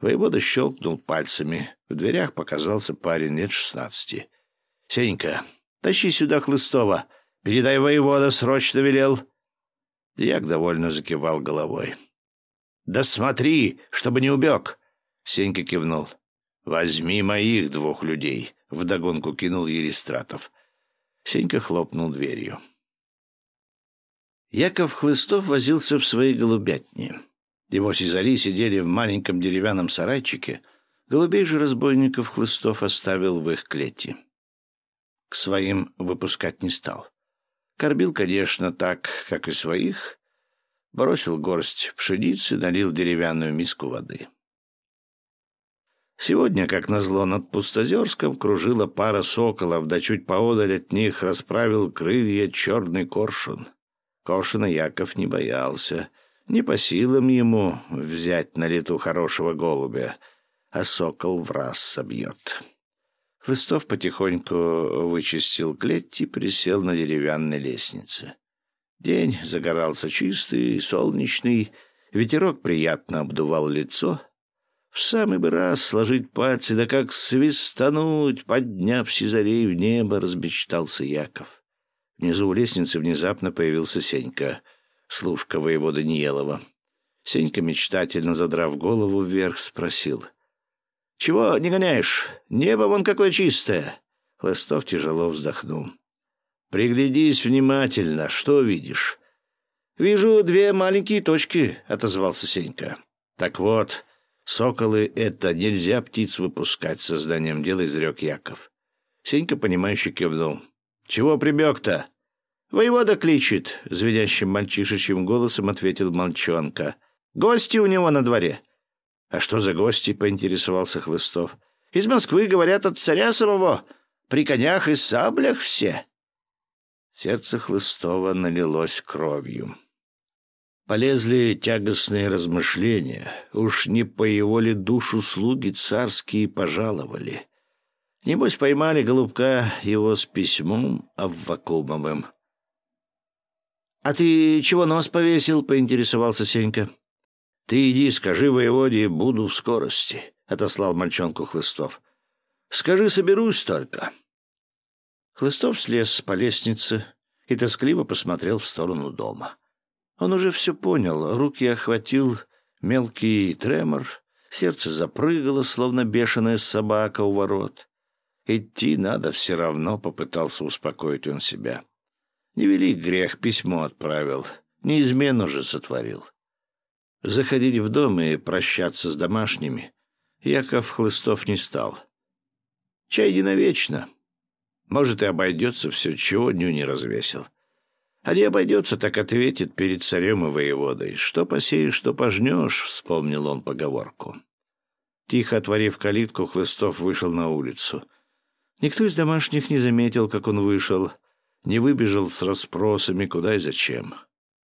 B: Воевода щелкнул пальцами. В дверях показался парень лет шестнадцати. «Сенька, тащи сюда Хлыстова. Передай воевода, срочно велел». Дьяк довольно закивал головой. «Да смотри, чтобы не убег!» Сенька кивнул. «Возьми моих двух людей», — вдогонку кинул Еристратов. Сенька хлопнул дверью. Яков Хлыстов возился в своей голубятне. Его сизари сидели в маленьком деревянном сарайчике, голубей же разбойников Хлыстов оставил в их клете. К своим выпускать не стал. Корбил, конечно, так, как и своих, бросил горсть пшеницы, налил деревянную миску воды. Сегодня, как назло, над Пустозерском кружила пара соколов, да чуть поодаль от них расправил крылья черный коршун. Коршуна Яков не боялся — не по силам ему взять на лету хорошего голубя, а сокол в раз собьет. Хлыстов потихоньку вычистил клеть и присел на деревянной лестнице. День загорался чистый, солнечный, ветерок приятно обдувал лицо. В самый бы раз сложить пальцы, да как свистануть, подняв сизарей в небо, размечтался Яков. Внизу у лестницы внезапно появился Сенька — служка воевода Ниелова. Сенька, мечтательно задрав голову вверх, спросил. «Чего не гоняешь? Небо вон какое чистое!» Хлыстов тяжело вздохнул. «Приглядись внимательно, что видишь?» «Вижу две маленькие точки», — отозвался Сенька. «Так вот, соколы — это нельзя птиц выпускать созданием дела», — изрек Яков. Сенька, понимающе кивнул. «Чего прибег-то?» «Воевода кличет», — звенящим мальчишечьим голосом ответил мальчонка. «Гости у него на дворе». «А что за гости?» — поинтересовался Хлыстов. «Из Москвы, говорят, от царя самого. При конях и саблях все». Сердце Хлыстова налилось кровью. Полезли тягостные размышления. Уж не по его ли душу слуги царские пожаловали. Небось, поймали голубка его с письмом Аввакумовым. «А ты чего нос повесил?» — поинтересовался Сенька. «Ты иди, скажи воеводе, буду в скорости», — отослал мальчонку Хлыстов. «Скажи, соберусь только». Хлыстов слез по лестнице и тоскливо посмотрел в сторону дома. Он уже все понял, руки охватил мелкий тремор, сердце запрыгало, словно бешеная собака у ворот. Идти надо все равно, попытался успокоить он себя. Невелик грех, письмо отправил. Неизмену же сотворил. Заходить в дом и прощаться с домашними Яков Хлыстов не стал. Чай не навечно. Может, и обойдется все, чего дню не развесил. А не обойдется, так ответит перед царем и воеводой. Что посеешь, что пожнешь, вспомнил он поговорку. Тихо отворив калитку, Хлыстов вышел на улицу. Никто из домашних не заметил, как он вышел — не выбежал с расспросами, куда и зачем.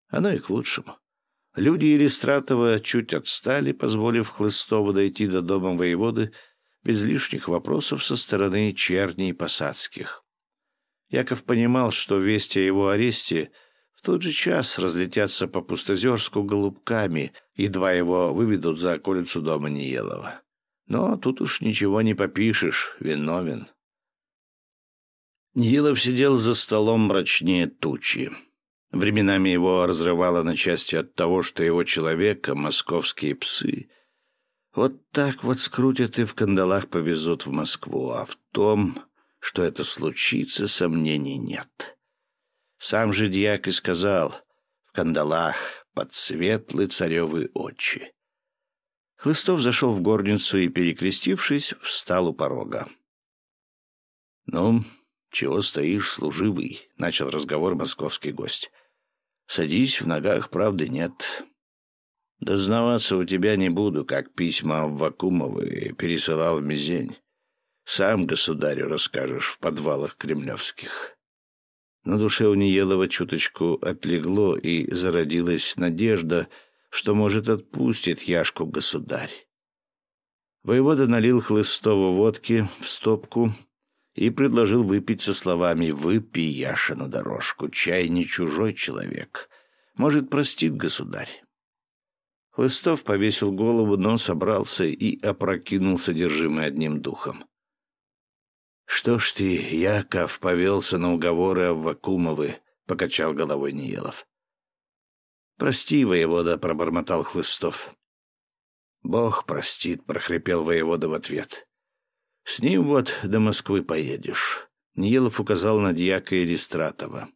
B: Оно и к лучшему. Люди Елистратова чуть отстали, позволив Хлыстову дойти до дома воеводы без лишних вопросов со стороны черней посадских. Яков понимал, что вести о его аресте в тот же час разлетятся по Пустозерску голубками, едва его выведут за околицу дома Ниелова. Но тут уж ничего не попишешь, виновен. Нилов сидел за столом мрачнее тучи. Временами его разрывало на части от того, что его человека, московские псы, вот так вот скрутят и в кандалах повезут в Москву, а в том, что это случится, сомнений нет. Сам же дьяк и сказал, в кандалах,
A: под светлые царевы очи.
B: Хлыстов зашел в горницу и, перекрестившись, встал у порога.
A: «Ну, чего стоишь, служивый?» — начал разговор московский гость. «Садись, в ногах правды нет. Дознаваться у тебя не буду, как письма Вакумовы пересылал в Мизень. Сам государю расскажешь в подвалах кремлевских». На душе у Ниелова чуточку отлегло, и зародилась надежда, что, может, отпустит Яшку государь. Воевода налил Хлыстову водки в стопку и предложил выпить со словами «Выпей, Яша, на дорожку, чай не чужой человек. Может, простит государь». Хлыстов повесил голову, но собрался и опрокинул содержимое одним духом. «Что ж ты, Яков, повелся на уговоры Аввакумовы?» — покачал головой Ниелов. «Прости, воевода», — пробормотал Хлыстов. «Бог простит», — прохрипел воевода в ответ. «С ним вот до Москвы поедешь». Ниелов указал на дьяка Иристратова.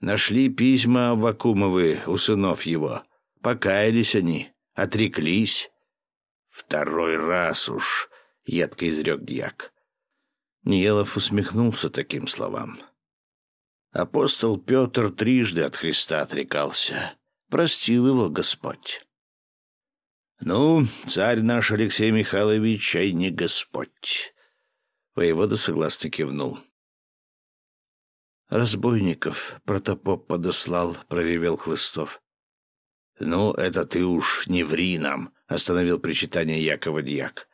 A: «Нашли письма Вакумовы у сынов его. Покаялись они, отреклись». «Второй раз уж», — едко изрек дьяк. Ниелов усмехнулся таким словам. Апостол Петр трижды от Христа отрекался. Простил его Господь. «Ну, царь наш Алексей Михайлович, ай не Господь!» Воевода согласно кивнул. «Разбойников протопоп подослал», — проревел Хлыстов. «Ну, это ты уж не ври нам», — остановил причитание Якова Дьяк.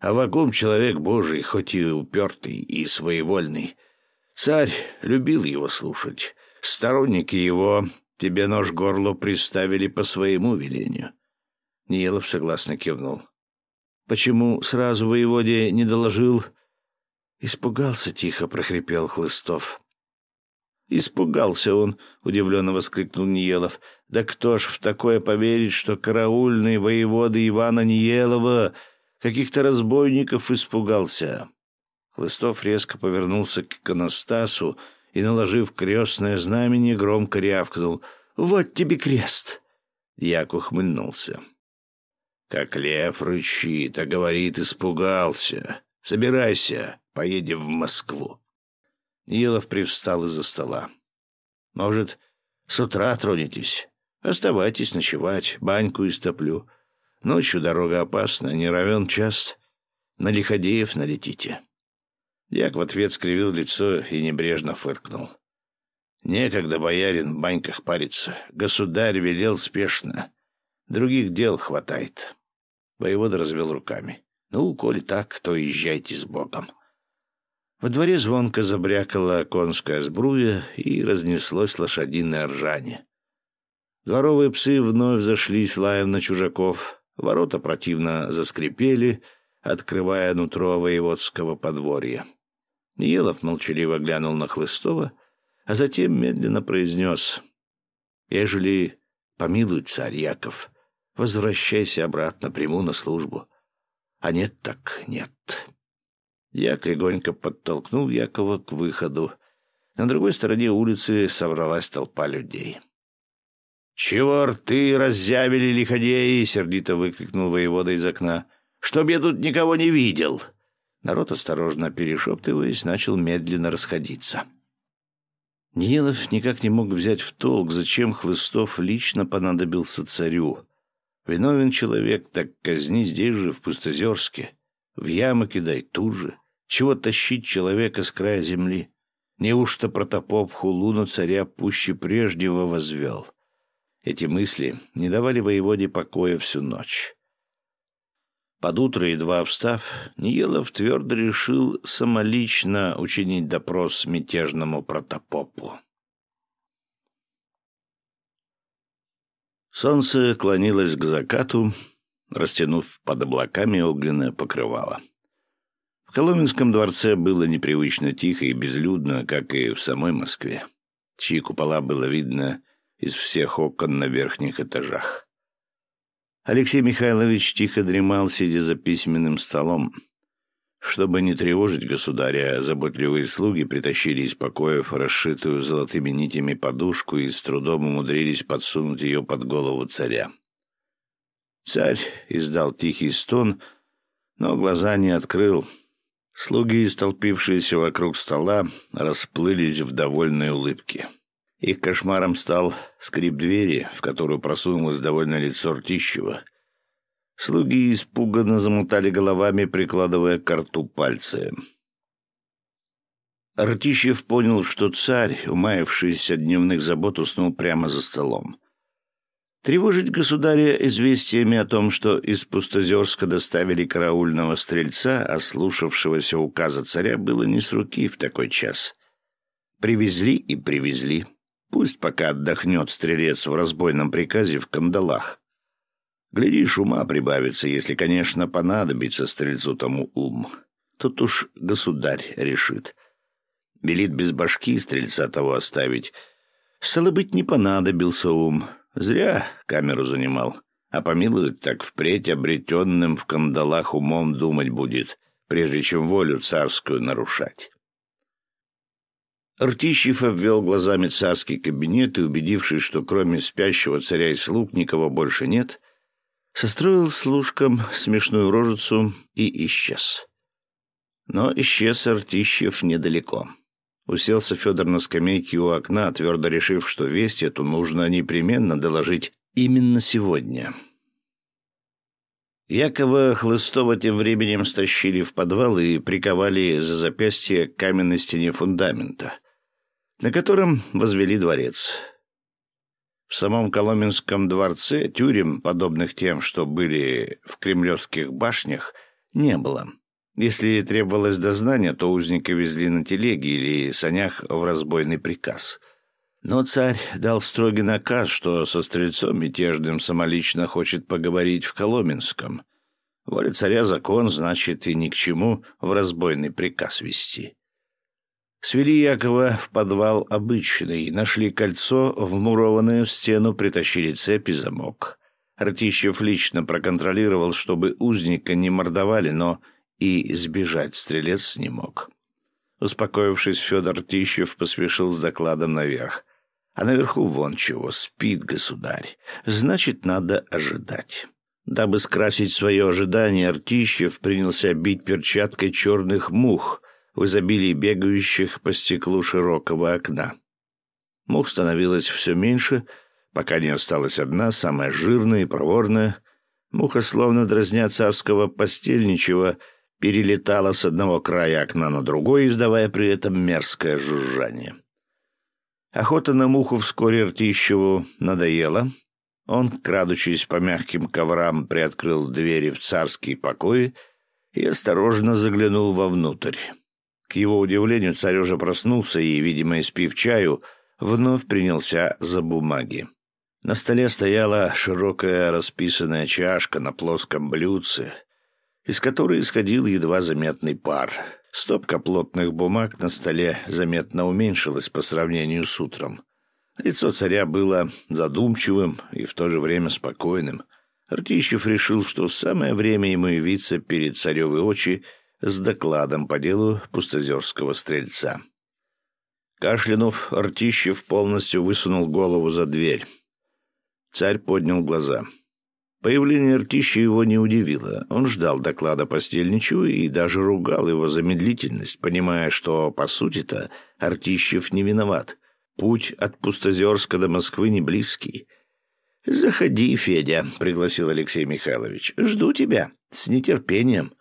A: А Авакум — человек божий, хоть и упертый и своевольный. Царь любил его слушать. Сторонники его тебе нож горло приставили по своему велению. Ниелов согласно кивнул. «Почему сразу воеводе не доложил?» «Испугался тихо», — прохрипел Хлыстов. «Испугался он», — удивленно воскликнул Ниелов. «Да кто ж в такое поверит, что караульный воевода Ивана Ниелова каких-то разбойников испугался?» Хлыстов резко повернулся к иконостасу и, наложив крестное знамение, громко рявкнул. «Вот тебе крест!» Дьяк ухмыльнулся. Как лев рычит, а говорит, испугался. Собирайся, поедем в Москву. Елов привстал из-за стола. Может, с утра тронетесь? Оставайтесь ночевать, баньку истоплю. Ночью дорога опасна, не равен час. На лиходеев налетите. Як в ответ скривил лицо и небрежно фыркнул. Некогда боярин в баньках париться. Государь велел спешно. Других дел хватает. Воевода развел руками. «Ну, коли так, то езжайте с Богом». Во дворе звонко забрякала конская сбруя и разнеслось лошадиное ржание. Дворовые псы вновь зашли с лаем на чужаков. Ворота противно заскрипели, открывая нутро воеводского подворья. Ниелов молчаливо глянул на Хлыстова, а затем медленно произнес «Ежели помилуй царь Яков, Возвращайся обратно, приму на службу. А нет так нет. Я легонько подтолкнул Якова к выходу. На другой стороне улицы собралась толпа людей. «Чего рты раззявили лиходеи?» — сердито выкрикнул воевода из окна. «Чтоб я тут никого не видел!» Народ, осторожно перешептываясь, начал медленно расходиться. Ниелов никак не мог взять в толк, зачем Хлыстов лично понадобился царю. Виновен человек, так казни здесь же, в Пустозерске. В ямы кидай тут же. Чего тащить человека с края земли? Неужто протопоп хулу на царя пуще прежнего возвел? Эти мысли не давали воеводе покоя всю ночь. Под утро, едва встав, Ниелов твердо решил самолично учинить допрос мятежному протопопу. Солнце клонилось к закату, растянув под облаками огненное покрывало. В Коломенском дворце было непривычно тихо и безлюдно, как и в самой Москве, чьи купола было видно из всех окон на верхних этажах. Алексей Михайлович тихо дремал, сидя за письменным столом. Чтобы не тревожить государя, заботливые слуги притащили из покоев расшитую золотыми нитями подушку и с трудом умудрились подсунуть ее под голову царя. Царь издал тихий стон, но глаза не открыл. Слуги, столпившиеся вокруг стола, расплылись в довольной улыбке. Их кошмаром стал скрип двери, в которую просунулось довольно лицо Ртищева — Слуги испуганно замутали головами, прикладывая к рту пальцы. Артищев понял, что царь, умаявшийся от дневных забот, уснул прямо за столом. Тревожить государя известиями о том, что из Пустозерска доставили караульного стрельца, ослушавшегося указа царя, было не с руки в такой час. Привезли и привезли. Пусть пока отдохнет стрелец в разбойном приказе в кандалах. Глядишь, ума прибавится, если, конечно, понадобится стрельцу тому ум. Тут уж государь решит. Велит без башки стрельца того оставить. Стало быть, не понадобился ум. Зря камеру занимал. А помилуют, так впредь обретенным в кандалах умом думать будет, прежде чем волю царскую нарушать. Ртищев обвел глазами царский кабинет и, убедившись, что кроме спящего царя и слуг никого больше нет, — состроил служкам смешную рожицу и исчез. Но исчез Артищев недалеко. Уселся Федор на скамейке у окна, твердо решив, что весть эту нужно непременно доложить именно сегодня. Якова Хлыстова тем временем стащили в подвал и приковали за запястье к каменной стене фундамента, на котором возвели дворец. В самом Коломенском дворце тюрем, подобных тем, что были в кремлевских башнях, не было. Если требовалось дознание, то узника везли на телеге или санях в разбойный приказ. Но царь дал строгий наказ, что со стрельцом мятежным самолично хочет поговорить в Коломенском. Воля царя закон, значит, и ни к чему в разбойный приказ вести. Свели Якова в подвал обычный, нашли кольцо, вмурованное в стену, притащили цепь и замок. Артищев лично проконтролировал, чтобы узника не мордовали, но и сбежать стрелец не мог. Успокоившись, Федор Тищев поспешил с докладом наверх. А наверху вон чего, спит государь. Значит, надо ожидать. Дабы скрасить свое ожидание, Артищев принялся бить перчаткой черных мух, в изобилии бегающих по стеклу широкого окна. Мух становилось все меньше, пока не осталась одна, самая жирная и проворная. Муха, словно дразня царского постельничего, перелетала с одного края окна на другой, издавая при этом мерзкое жужжание. Охота на муху вскоре Ртищеву надоела. Он, крадучись по мягким коврам, приоткрыл двери в царские покои и осторожно заглянул вовнутрь. К его удивлению, царь уже проснулся и, видимо, испив чаю, вновь принялся за бумаги. На столе стояла широкая расписанная чашка на плоском блюдце, из которой исходил едва заметный пар. Стопка плотных бумаг на столе заметно уменьшилась по сравнению с утром. Лицо царя было задумчивым и в то же время спокойным. Артищев решил, что самое время ему явиться перед царевы очи с докладом по делу пустозерского стрельца. Кашлянув, Артищев полностью высунул голову за дверь. Царь поднял глаза. Появление Артища его не удивило. Он ждал доклада постельничего и даже ругал его за медлительность, понимая, что, по сути-то, Артищев не виноват. Путь от Пустозерска до Москвы не близкий. «Заходи, Федя», — пригласил Алексей Михайлович. «Жду тебя. С нетерпением».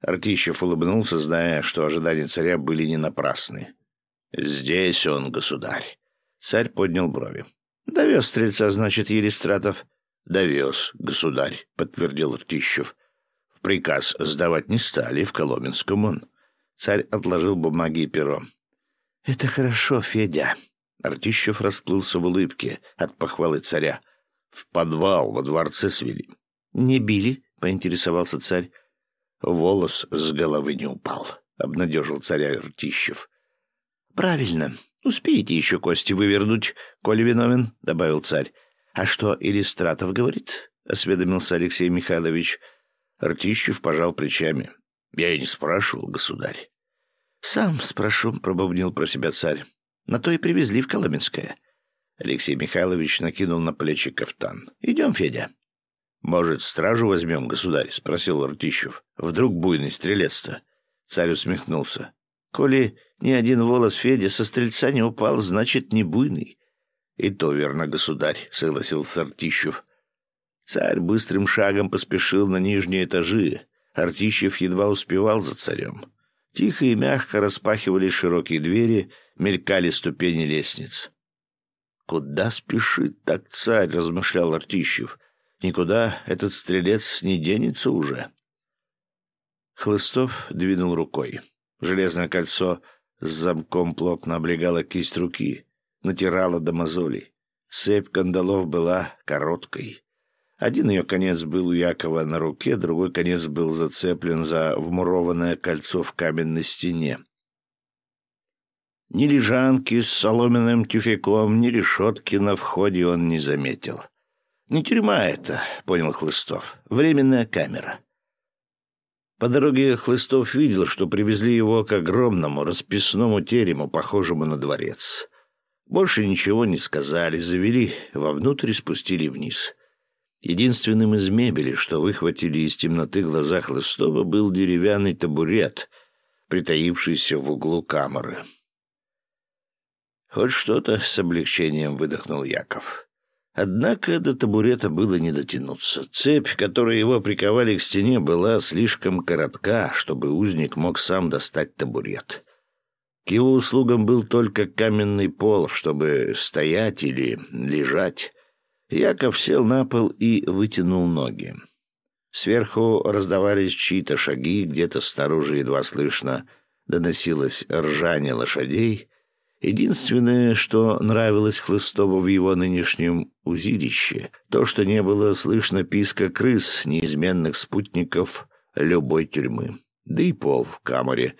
A: Артищев улыбнулся, зная, что ожидания царя были не напрасны. «Здесь он, государь». Царь поднял брови. «Довез стрельца, значит, Елистратов?» «Довез, государь», — подтвердил Артищев. «В приказ сдавать не стали, в Коломенском он». Царь отложил бумаги и перо. «Это хорошо, Федя». Артищев расплылся в улыбке от похвалы царя. «В подвал во дворце свели». «Не били?» — поинтересовался царь. Волос с головы не упал, — обнадежил царя Ртищев. — Правильно. Успеете еще кости вывернуть, коли виновен, — добавил царь. — А что Иллистратов говорит? — осведомился Алексей Михайлович. Ртищев пожал плечами. Я и не спрашивал, государь.
B: Сам спрошу, пробубнил про себя царь. На то и привезли в Коломенское. Алексей Михайлович накинул на плечи кафтан. Идем, Федя.
A: Может, стражу возьмем, государь? спросил Ртищев. Вдруг буйный стрелец-то?
B: Царь усмехнулся. Коли ни один волос Федя со стрельца не упал, значит, не буйный.
A: И то верно, государь, согласился Ртищев.
B: Царь быстрым шагом поспешил на нижние этажи. Артищев едва успевал за царем. Тихо и мягко распахивали широкие двери, мелькали ступени лестниц. «Куда спешит так царь?» — размышлял Артищев. «Никуда этот стрелец не денется уже». Хлыстов двинул рукой. Железное кольцо с замком плотно облегало кисть руки, натирало до мозолей. Цепь кандалов была короткой. Один ее конец был у Якова на руке, другой конец был зацеплен за вмурованное кольцо в каменной стене. Ни лежанки с соломенным тюфяком, ни решетки на входе он не заметил. «Не тюрьма это», — понял Хлыстов. «Временная камера». По дороге Хлыстов видел, что привезли его к огромному расписному терему, похожему на дворец. Больше ничего не сказали, завели вовнутрь спустили вниз. Единственным из мебели, что выхватили из темноты глаза Хлыстова, был деревянный табурет, притаившийся в углу камеры. Хоть что-то с облегчением выдохнул Яков. Однако до табурета было не дотянуться. Цепь, которой его приковали к стене, была слишком коротка, чтобы узник мог сам достать табурет. К его услугам был только каменный пол, чтобы стоять или лежать. Яков сел на пол и вытянул ноги. Сверху раздавались чьи-то шаги, где-то снаружи едва слышно доносилось ржание лошадей. Единственное, что нравилось Хлыстову в его нынешнем узилище, то, что не было слышно писка крыс, неизменных спутников любой тюрьмы. Да и пол в камере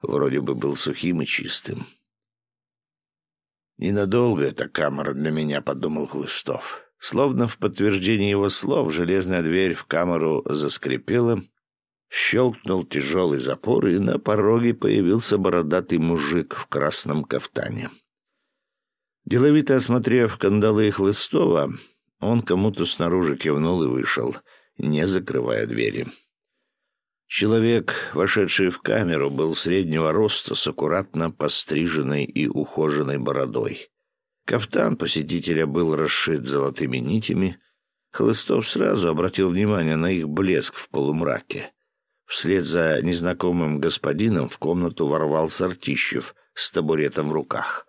B: вроде бы был сухим и чистым. «Ненадолго эта камера для меня», — подумал Хлыстов. Словно в подтверждение его слов, железная дверь в камеру заскрипела, щелкнул тяжелый запор, и на пороге появился бородатый мужик в красном кафтане. Деловито осмотрев кандалы Хлыстова, он кому-то снаружи кивнул и вышел, не закрывая двери. Человек, вошедший в камеру, был среднего роста с аккуратно постриженной и ухоженной бородой. Кафтан посетителя был расшит золотыми нитями. Хлыстов сразу обратил внимание на их блеск в полумраке. Вслед за незнакомым господином в комнату ворвался Артищев с табуретом в руках.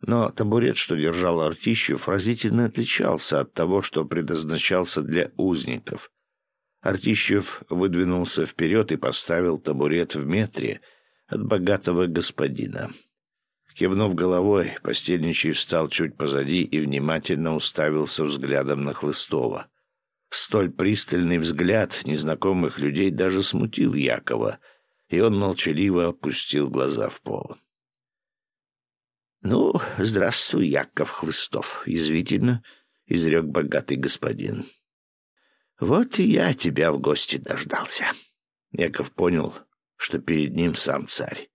B: Но табурет, что держал Артищев, разительно отличался от того, что предназначался для узников. Артищев выдвинулся вперед и поставил табурет в метре от богатого господина. Кивнув головой, постельничий встал чуть позади и внимательно уставился взглядом на Хлыстова. Столь пристальный взгляд незнакомых людей даже смутил Якова, и он молчаливо опустил глаза в пол. «Ну, здравствуй, Яков Хлыстов», — язвительно изрек богатый господин. «Вот и я тебя в гости дождался». Яков понял, что перед ним сам царь.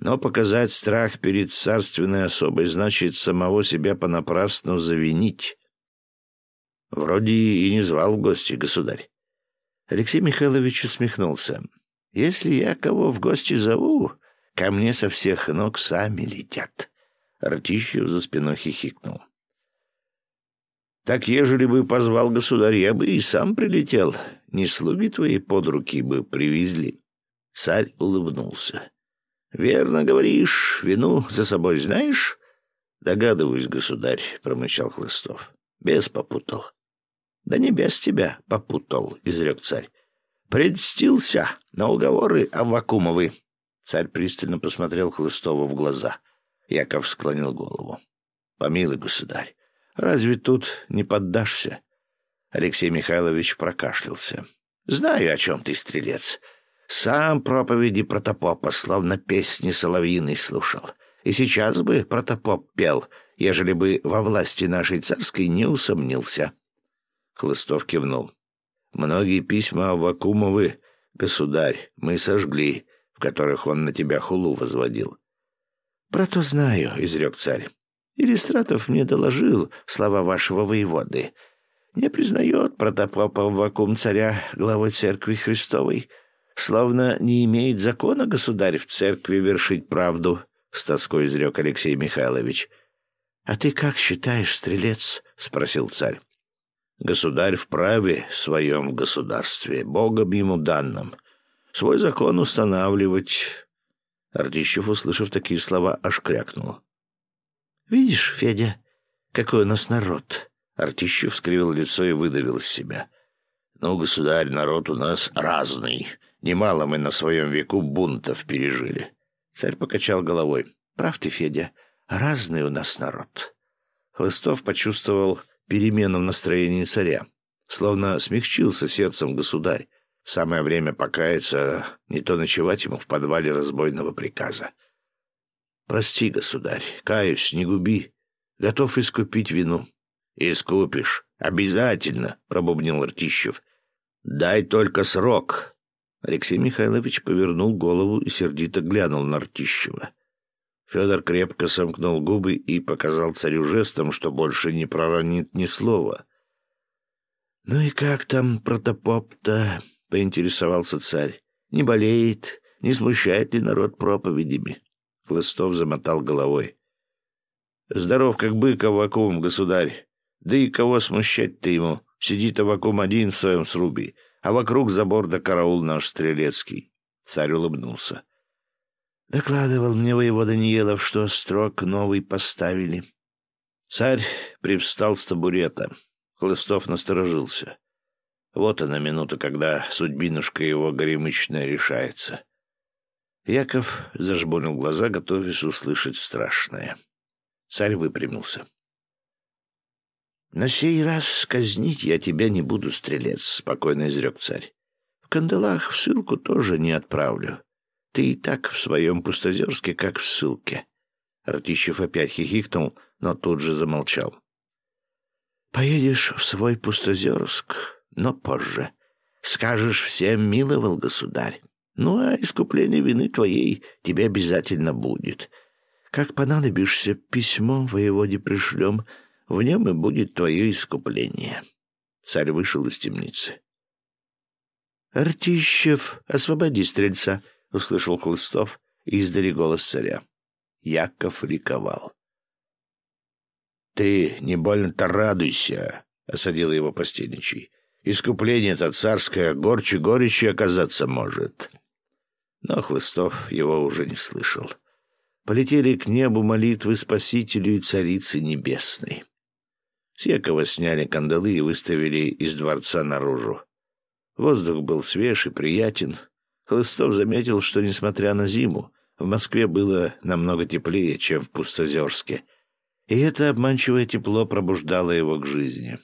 B: Но показать страх перед царственной особой значит самого себя понапрасну завинить. Вроде и не звал в гости государь. Алексей Михайлович усмехнулся. «Если я кого в гости зову, ко мне со всех ног сами летят». Артищев за спиной хихикнул. «Так ежели бы позвал государь, я бы и сам прилетел. Не слуги твои под руки бы привезли». Царь улыбнулся. «Верно говоришь. Вину за собой знаешь?» «Догадываюсь, государь», — промычал Хлыстов. «Бес попутал». «Да не без тебя попутал», — изрек царь. «Предстился на уговоры Аввакумовы». Царь пристально посмотрел Хлыстову в глаза. Яков склонил голову. «Помилуй, государь, разве тут не поддашься?» Алексей Михайлович прокашлялся. «Знаю, о чем ты, стрелец. Сам проповеди протопопа словно песни соловьиной слушал. И сейчас бы протопоп пел, ежели бы во власти нашей царской не усомнился. Хлыстов кивнул. Многие письма Вакумовы
A: государь, мы сожгли, в которых он на тебя хулу возводил».
B: «Про то знаю», — изрек царь. «Илистратов мне доложил слова вашего воеводы. Не признает протопопа вакуум царя главой церкви Христовой. Словно не имеет закона государь в церкви вершить правду», — с тоской изрек Алексей Михайлович. «А ты как считаешь, стрелец?» — спросил царь.
A: «Государь вправе своем в государстве, Богом ему данным, свой закон устанавливать». Артищев, услышав такие слова, аж крякнул.
B: «Видишь, Федя, какой у нас народ!»
A: Артищев скривил лицо и выдавил из себя. «Ну, государь, народ у нас разный. Немало мы на своем веку бунтов пережили».
B: Царь покачал головой. «Прав ты, Федя, разный у нас народ».
A: Хлыстов почувствовал перемену в настроении царя. Словно смягчился сердцем государь. Самое время покаяться, не то ночевать ему в подвале разбойного приказа. «Прости, государь, каюсь, не губи. Готов искупить вину». «Искупишь. Обязательно», — пробубнил Ртищев. «Дай только срок».
B: Алексей Михайлович повернул голову и сердито глянул на Ртищева.
A: Федор крепко сомкнул губы и показал царю жестом, что больше не проронит ни слова.
B: «Ну и как там протопоп-то?» — поинтересовался царь. «Не болеет? Не смущает ли народ проповедями?»
A: Хлыстов замотал головой. «Здоров, как бык, Авакум, государь. Да и кого смущать-то ему? Сидит Авакум один в своем срубе, а вокруг забор да караул наш стрелецкий». Царь улыбнулся.
B: «Докладывал мне воевода Даниелов, что строк новый поставили».
A: Царь привстал с табурета. Хлыстов насторожился. Вот она минута, когда судьбинушка его горемычная решается. Яков зажмурил глаза, готовясь услышать страшное. Царь выпрямился.
B: «На сей раз казнить я тебя не буду, стрелец», — спокойно изрек царь. «В кандалах в ссылку тоже не отправлю. Ты и так в своем пустозерске, как в ссылке».
A: Артищев опять хихикнул, но тут же замолчал.
B: «Поедешь в свой пустозерск, но позже. Скажешь, всем миловал государь. Ну, а искупление вины твоей тебе обязательно будет. Как понадобишься, письмо воеводе пришлем, в нем и будет твое искупление». Царь вышел из темницы. «Артищев, освободи стрельца!» — услышал Хлыстов издали голос царя. Яков ликовал.
A: «Ты не больно-то радуйся!» — осадил его постельничий. Искупление-то царское горче горечи оказаться может. Но Хлыстов его уже не слышал. Полетели к небу молитвы Спасителю и Царицы Небесной. С Якова сняли кандалы и выставили из дворца наружу. Воздух был свеж и приятен. Хлыстов заметил, что, несмотря на зиму, в Москве было намного теплее, чем в Пустозерске, и это обманчивое тепло пробуждало его к жизни.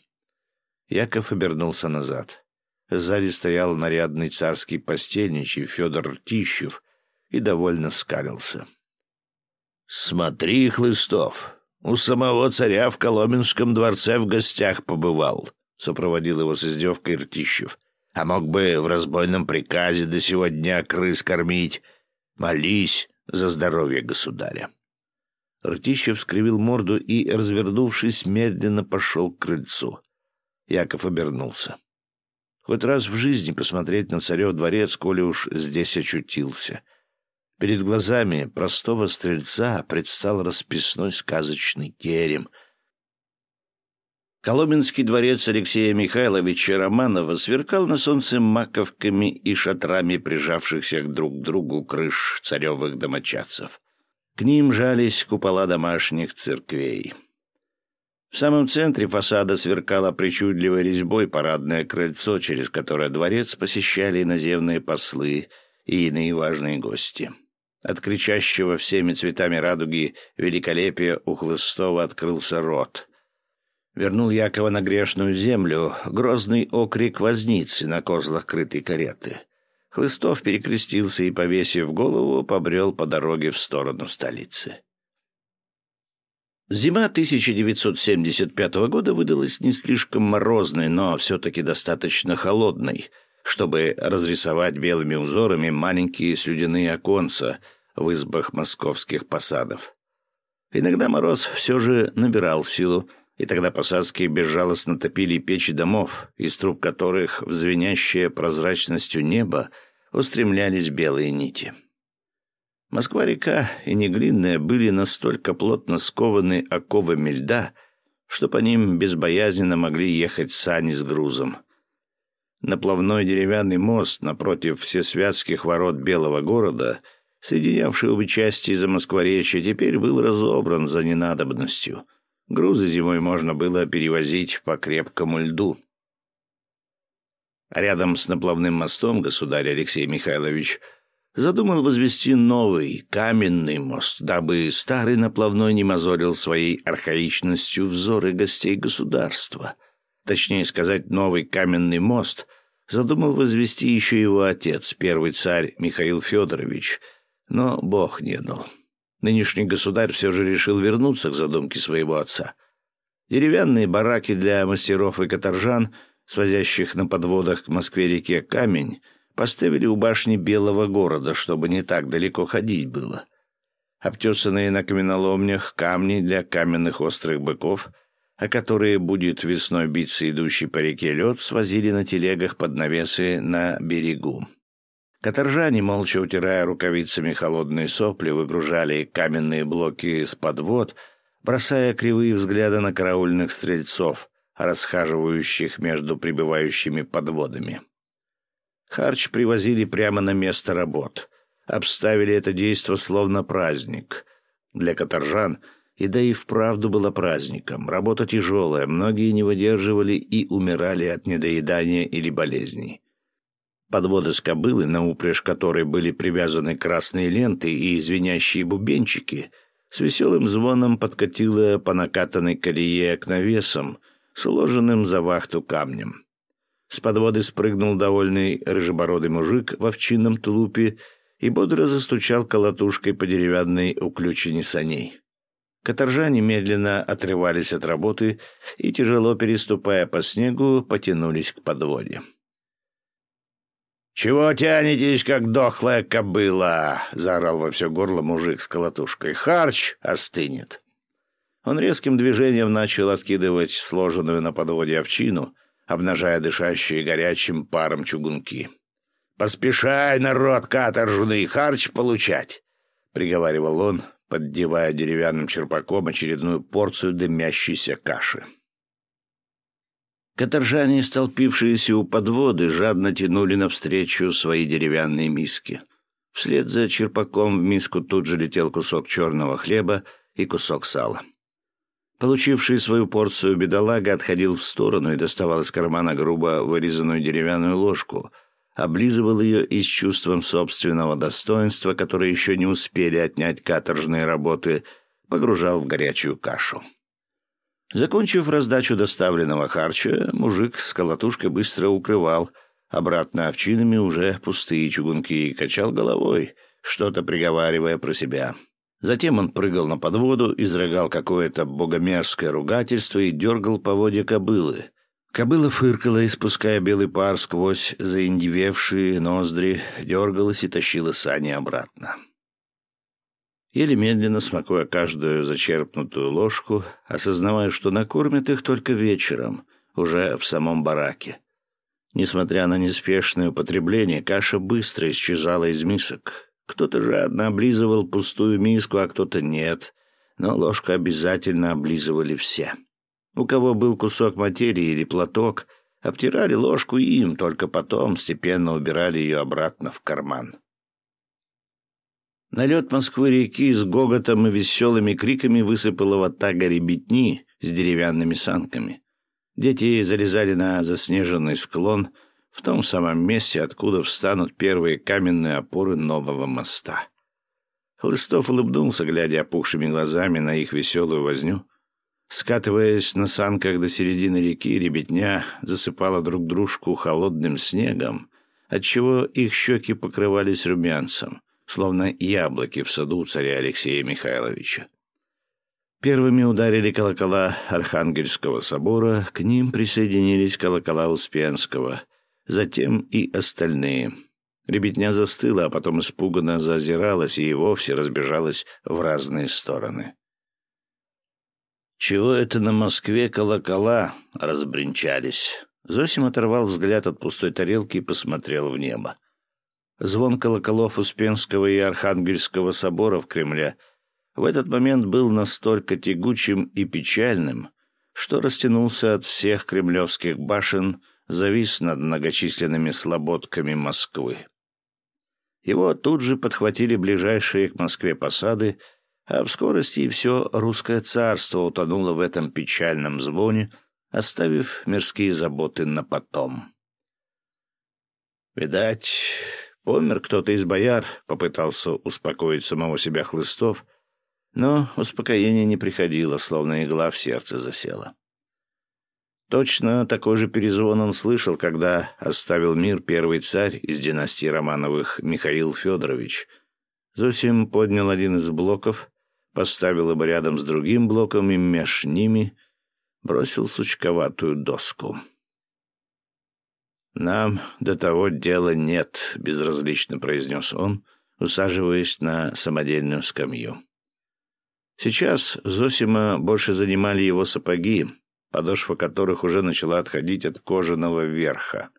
A: Яков обернулся назад. Сзади стоял нарядный царский постельничий Федор Тищев и довольно скалился. «Смотри, Хлыстов, у самого царя в Коломенском дворце в гостях побывал», — сопроводил его с издевкой Ртищев. «А мог бы в разбойном приказе до сего дня крыс кормить. Молись за здоровье государя». Ртищев скривил морду и, развернувшись, медленно пошел к крыльцу. Яков обернулся. Хоть раз в жизни посмотреть на царев дворец, коли уж здесь очутился. Перед глазами простого стрельца предстал расписной сказочный терем. Коломенский дворец Алексея Михайловича Романова сверкал на солнце маковками и шатрами прижавшихся друг к другу крыш царевых домочадцев. К ним жались купола домашних церквей. В самом центре фасада сверкало причудливой резьбой парадное крыльцо, через которое дворец посещали иноземные послы и иные важные гости. От кричащего всеми цветами радуги великолепия у Хлыстова открылся рот. Вернул Якова на грешную землю грозный окрик возницы на козлах крытой кареты. Хлыстов перекрестился и, повесив голову, побрел по дороге в сторону столицы. Зима 1975 года выдалась не слишком морозной, но все-таки достаточно холодной, чтобы разрисовать белыми узорами маленькие слюдяные оконца в избах московских посадов. Иногда мороз все же набирал силу, и тогда посадские безжалостно топили печи домов, из труб которых в звенящее прозрачностью небо устремлялись белые нити. Москва-река и Неглинная были настолько плотно скованы оковами льда, что по ним безбоязненно могли ехать сани с грузом. Наплавной деревянный мост напротив всесвятских ворот Белого города, соединявший обе части за Москворечья, теперь был разобран за ненадобностью. Грузы зимой можно было перевозить по крепкому льду. рядом с наплавным мостом государь Алексей Михайлович – задумал возвести новый каменный мост, дабы старый наплавной не мозолил своей архаичностью взоры гостей государства. Точнее сказать, новый каменный мост задумал возвести еще его отец, первый царь Михаил Федорович, но Бог не дал. Нынешний государь все же решил вернуться к задумке своего отца. Деревянные бараки для мастеров и каторжан, свозящих на подводах к Москве-реке камень — поставили у башни Белого города, чтобы не так далеко ходить было. Обтесанные на каменоломнях камни для каменных острых быков, о которые будет весной биться идущий по реке лед, свозили на телегах под навесы на берегу. Каторжане, молча утирая рукавицами холодные сопли, выгружали каменные блоки с подвод, бросая кривые взгляды на караульных стрельцов, расхаживающих между прибывающими подводами. Харч привозили прямо на место работ. Обставили это действо словно праздник. Для каторжан и да и вправду было праздником. Работа тяжелая, многие не выдерживали и умирали от недоедания или болезней. Подводы с кобылы, на упряжь которой были привязаны красные ленты и звенящие бубенчики, с веселым звоном подкатила по накатанной колее к навесам с уложенным за вахту камнем. С подводы спрыгнул довольный рыжебородый мужик в овчинном тулупе и бодро застучал колотушкой по деревянной уключине саней. Каторжане медленно отрывались от работы и, тяжело переступая по снегу, потянулись к подводе. «Чего тянетесь, как дохлая кобыла?» — заорал во все горло мужик с колотушкой. «Харч остынет!» Он резким движением начал откидывать сложенную на подводе овчину, обнажая дышащие горячим паром чугунки. «Поспешай, народ каторжный, харч получать!» — приговаривал он, поддевая деревянным черпаком очередную порцию дымящейся каши. Каторжане, столпившиеся у подводы, жадно тянули навстречу свои деревянные миски. Вслед за черпаком в миску тут же летел кусок черного хлеба и кусок сала. Получивший свою порцию бедолага отходил в сторону и доставал из кармана грубо вырезанную деревянную ложку, облизывал ее и с чувством собственного достоинства, которое еще не успели отнять каторжные работы, погружал в горячую кашу. Закончив раздачу доставленного харча, мужик с колотушкой быстро укрывал обратно овчинами уже пустые чугунки и качал головой, что-то приговаривая про себя. Затем он прыгал на подводу, изрыгал какое-то богомерзкое ругательство и дергал поводья кобылы. Кобыла фыркала, испуская белый пар сквозь заиндевевшие ноздри, дергалась и тащила сани обратно. Еле медленно, смакуя каждую зачерпнутую ложку, осознавая, что накормят их только вечером, уже в самом бараке. Несмотря на неспешное употребление, каша быстро исчезала из мисок. Кто-то жадно облизывал пустую миску, а кто-то нет. Но ложку обязательно облизывали все. У кого был кусок материи или платок, обтирали ложку им, только потом степенно убирали ее обратно в карман. На лед Москвы-реки с гоготом и веселыми криками высыпала ватага ребятни с деревянными санками. Дети залезали на заснеженный склон — в том самом месте, откуда встанут первые каменные опоры нового моста. Хлыстов улыбнулся, глядя опухшими глазами на их веселую возню. Скатываясь на санках до середины реки, ребятня засыпала друг дружку холодным снегом, отчего их щеки покрывались румянцем, словно яблоки в саду царя Алексея Михайловича. Первыми ударили колокола Архангельского собора, к ним присоединились колокола Успенского — затем и остальные. Ребятня застыла, а потом испуганно зазиралась и вовсе разбежалась в разные стороны. «Чего это на Москве колокола разбринчались?» Зосим оторвал взгляд от пустой тарелки и посмотрел в небо. Звон колоколов Успенского и Архангельского соборов Кремля в этот момент был настолько тягучим и печальным, что растянулся от всех кремлевских башен, завис над многочисленными слободками Москвы. Его тут же подхватили ближайшие к Москве посады, а в скорости и все русское царство утонуло в этом печальном звоне, оставив мирские заботы на потом. «Видать, помер кто-то из бояр», — попытался успокоить самого себя Хлыстов, но успокоение не приходило, словно игла в сердце засела. Точно такой же перезвон он слышал, когда оставил мир первый царь из династии Романовых Михаил Федорович. Зосим поднял один из блоков, поставил его рядом с другим блоком и меж ними бросил сучковатую доску. «Нам до того дела нет», — безразлично произнес он, усаживаясь на самодельную скамью. Сейчас Зосима больше занимали его сапоги, подошва которых уже начала отходить от кожаного верха.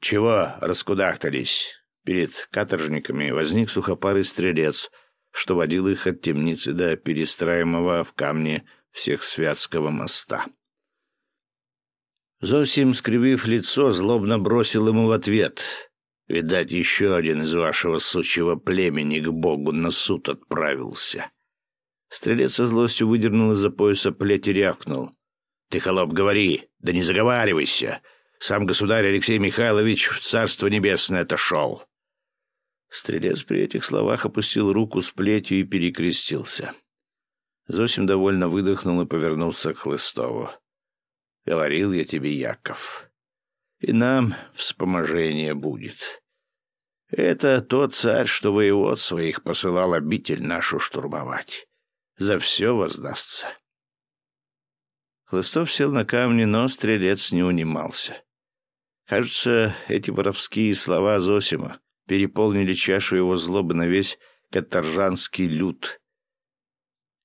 A: «Чего раскудахтались?» Перед каторжниками возник сухопарый стрелец, что водил их от темницы до перестраиваемого в камне всех Святского моста. Зосим, скривив лицо, злобно бросил ему в ответ. Видать, еще один из вашего сучьего племени к Богу на суд отправился. Стрелец со злостью выдернул из-за пояса плеть и рявкнул. «Ты, холоп, говори, да не заговаривайся. Сам государь Алексей Михайлович в царство небесное отошел». Стрелец при этих словах опустил руку с плетью и перекрестился. Зосим довольно выдохнул и повернулся к Хлыстову. «Говорил я тебе, Яков, и нам вспоможение будет. Это тот царь, что воевод своих посылал обитель нашу штурмовать. За все воздастся. Хлыстов сел на камни, но стрелец не унимался. Кажется, эти воровские слова Зосима переполнили чашу его злобы на весь каторжанский люд.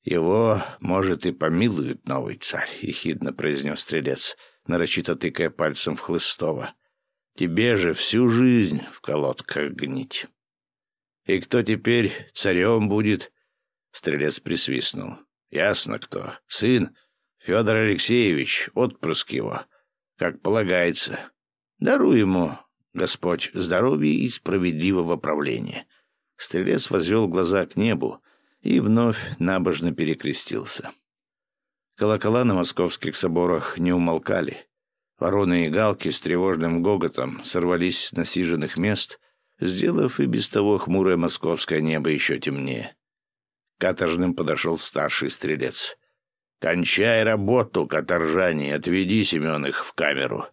A: «Его, может, и помилует новый царь», — ехидно произнес стрелец — нарочито тыкая пальцем в Хлыстова. «Тебе же всю жизнь в колодках гнить». «И кто теперь царем будет?» Стрелец присвистнул. «Ясно кто. Сын Федор Алексеевич, отпрыск его, как полагается. Даруй ему, Господь, здоровья и справедливого правления». Стрелец возвел глаза к небу и вновь набожно перекрестился. Колокола на московских соборах не умолкали. Вороны и галки с тревожным гоготом сорвались с насиженных мест, сделав и без того хмурое московское небо еще темнее. Каторжным подошел старший стрелец. «Кончай работу, каторжане, отведи Семен их в камеру.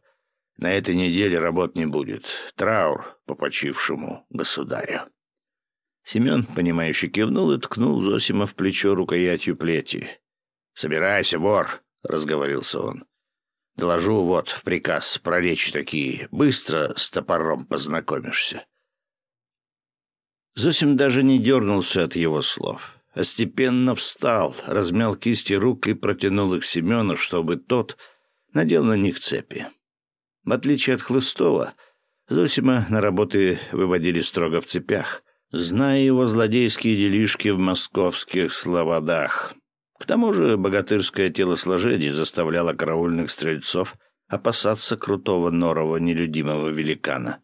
A: На этой неделе работ не будет. Траур по почившему государю». Семен, понимающе кивнул и ткнул Зосима в плечо рукоятью плети. «Собирайся, вор», — разговорился он. «Доложу вот в приказ про речи такие. Быстро с топором познакомишься». Зосим даже не дернулся от его слов, а степенно встал, размял кисти рук и протянул их Семену, чтобы тот надел на них цепи. В отличие от Хлыстова, Зосима на работы выводили строго в цепях, зная его злодейские делишки в московских слободах. К тому же богатырское телосложение заставляло караульных стрельцов опасаться крутого норого нелюдимого великана.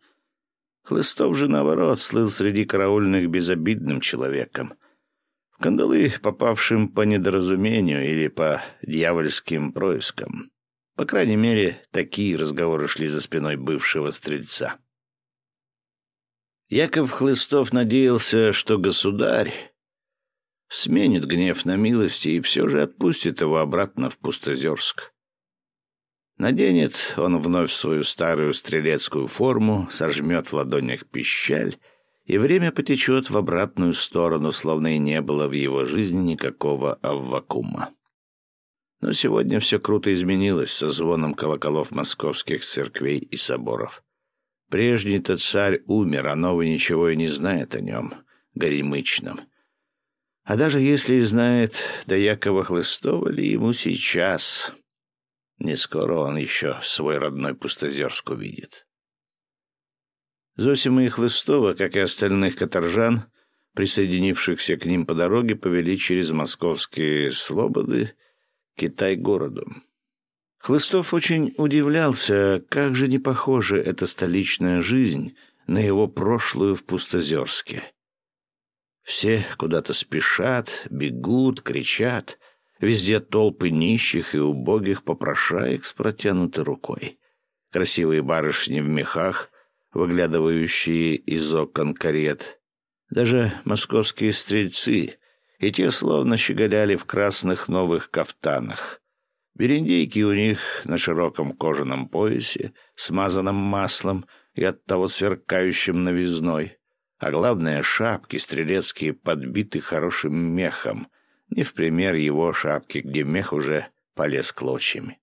A: Хлыстов же, наоборот, слыл среди караульных безобидным человеком. В кандалы, попавшим по недоразумению или по дьявольским проискам. По крайней мере, такие разговоры шли за спиной бывшего стрельца. Яков Хлыстов надеялся, что государь сменит гнев на милости и все же отпустит его обратно в Пустозерск. Наденет он вновь свою старую стрелецкую форму, сожмет в ладонях пищаль, и время потечет в обратную сторону, словно и не было в его жизни никакого аввакума. Но сегодня все круто изменилось со звоном колоколов московских церквей и соборов. Прежний-то царь умер, а новый ничего и не знает о нем, горемычном. А даже если и знает, да Якова Хлыстова ли ему сейчас, не скоро он еще свой родной Пустозерск увидит. Зосима и Хлыстова, как и остальных каторжан, присоединившихся к ним по дороге, повели через московские слободы Китай-городу. Хлыстов очень удивлялся, как же не похожа эта столичная жизнь на его прошлую в Пустозерске. Все куда-то спешат, бегут, кричат. Везде толпы нищих и убогих попрошаек с протянутой рукой. Красивые барышни в мехах, выглядывающие из окон карет. Даже московские стрельцы и те словно щеголяли в красных новых кафтанах. Берендейки у них на широком кожаном поясе, смазанном маслом и оттого сверкающим новизной. А главное, шапки стрелецкие подбиты хорошим мехом, не в пример его шапки, где мех уже полез клочьями.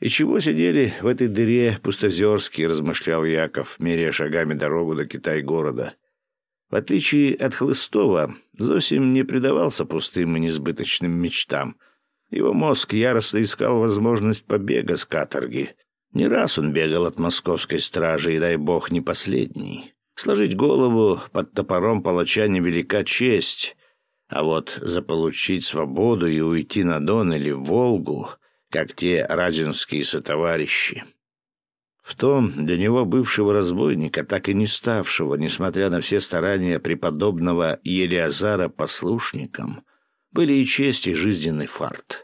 A: «И чего сидели в этой дыре пустозерские?» — размышлял Яков, меряя шагами дорогу до Китай-города. В отличие от Хлыстова, Зосим не предавался пустым и несбыточным мечтам. Его мозг яростно искал возможность побега с каторги. Не раз он бегал от московской стражи, и, дай бог, не последний. Сложить голову под топором палача невелика честь, а вот заполучить свободу и уйти на Дон или в Волгу, как те разинские сотоварищи, в том для него бывшего разбойника, так и не ставшего, несмотря на все старания преподобного Елиазара послушником, были и честь, и жизненный фарт.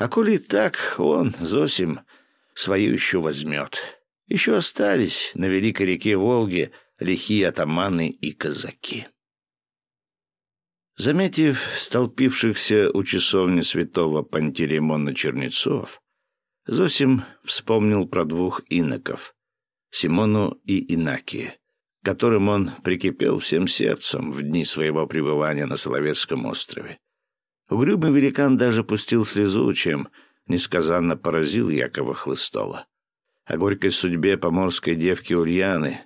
A: А коли так, он, Зосим, свою еще возьмет. Еще остались на великой реке Волге лихие атаманы и казаки. Заметив столпившихся у часовни святого Пантелеймона Чернецов, Зосим вспомнил про двух иноков — Симону и Инаки, которым он прикипел всем сердцем в дни своего пребывания на Соловецком острове. Угрюмый великан даже пустил слезу, чем несказанно поразил Якова Хлыстова. О горькой судьбе поморской девки Ульяны,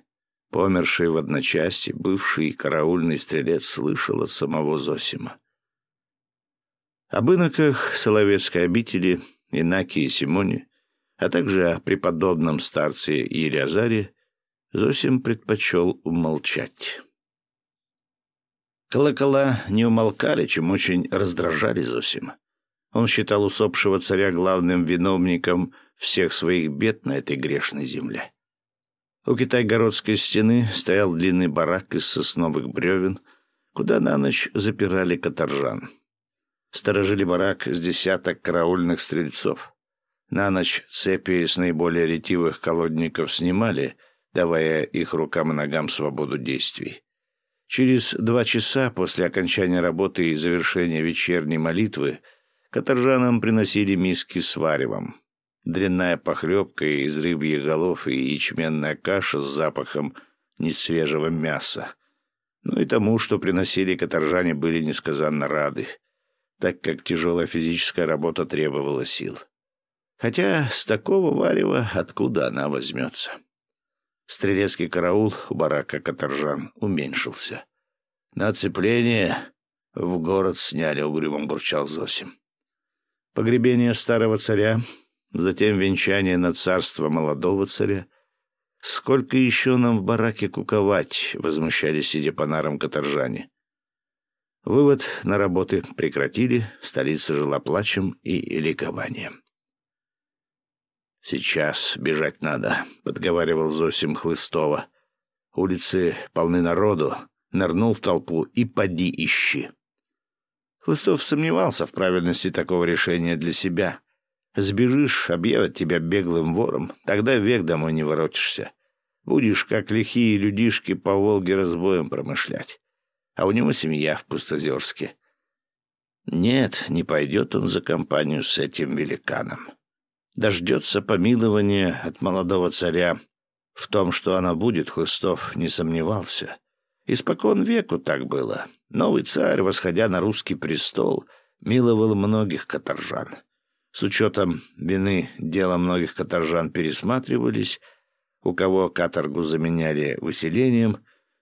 A: помершей в одночасье, бывший караульный стрелец слышал от самого Зосима. Об иноках Соловецкой обители — Инаке и Симоне, а также о преподобном старце Елиазаре, Зосим предпочел умолчать. Колокола не умолкали, чем очень раздражали Зосима. Он считал усопшего царя главным виновником всех своих бед на этой грешной земле. У Китайгородской стены стоял длинный барак из сосновых бревен, куда на ночь запирали каторжан. Сторожили барак с десяток караульных стрельцов. На ночь цепи с наиболее ретивых колодников снимали, давая их рукам и ногам свободу действий. Через два часа после окончания работы и завершения вечерней молитвы каторжанам приносили миски с варевом. Дрянная похлебка из рыбьих голов и ячменная каша с запахом несвежего мяса. Ну и тому, что приносили каторжане, были несказанно рады так как тяжелая физическая работа требовала сил. Хотя с такого варева откуда она возьмется? Стрелецкий караул у барака Каторжан уменьшился. На оцепление в город сняли, угрюмом бурчал Зосим. Погребение старого царя, затем венчание на царство молодого царя. Сколько еще нам в бараке куковать, возмущались, сидя по нарам каторжане. Вывод на работы прекратили, столица жила плачем и ликованием. «Сейчас бежать надо», — подговаривал Зосим Хлыстова. «Улицы полны народу, нырнул в толпу и поди ищи». Хлыстов сомневался в правильности такого решения для себя. Сбежишь, объявят тебя беглым вором, тогда век домой не воротишься. Будешь, как лихие людишки, по Волге разбоем промышлять а у него семья в Пустозерске. Нет, не пойдет он за компанию с этим великаном. Дождется помилования от молодого царя. В том, что она будет, Хлыстов не сомневался. Испокон веку так было. Новый царь, восходя на русский престол, миловал многих каторжан. С учетом вины дела многих каторжан пересматривались, у кого каторгу заменяли выселением,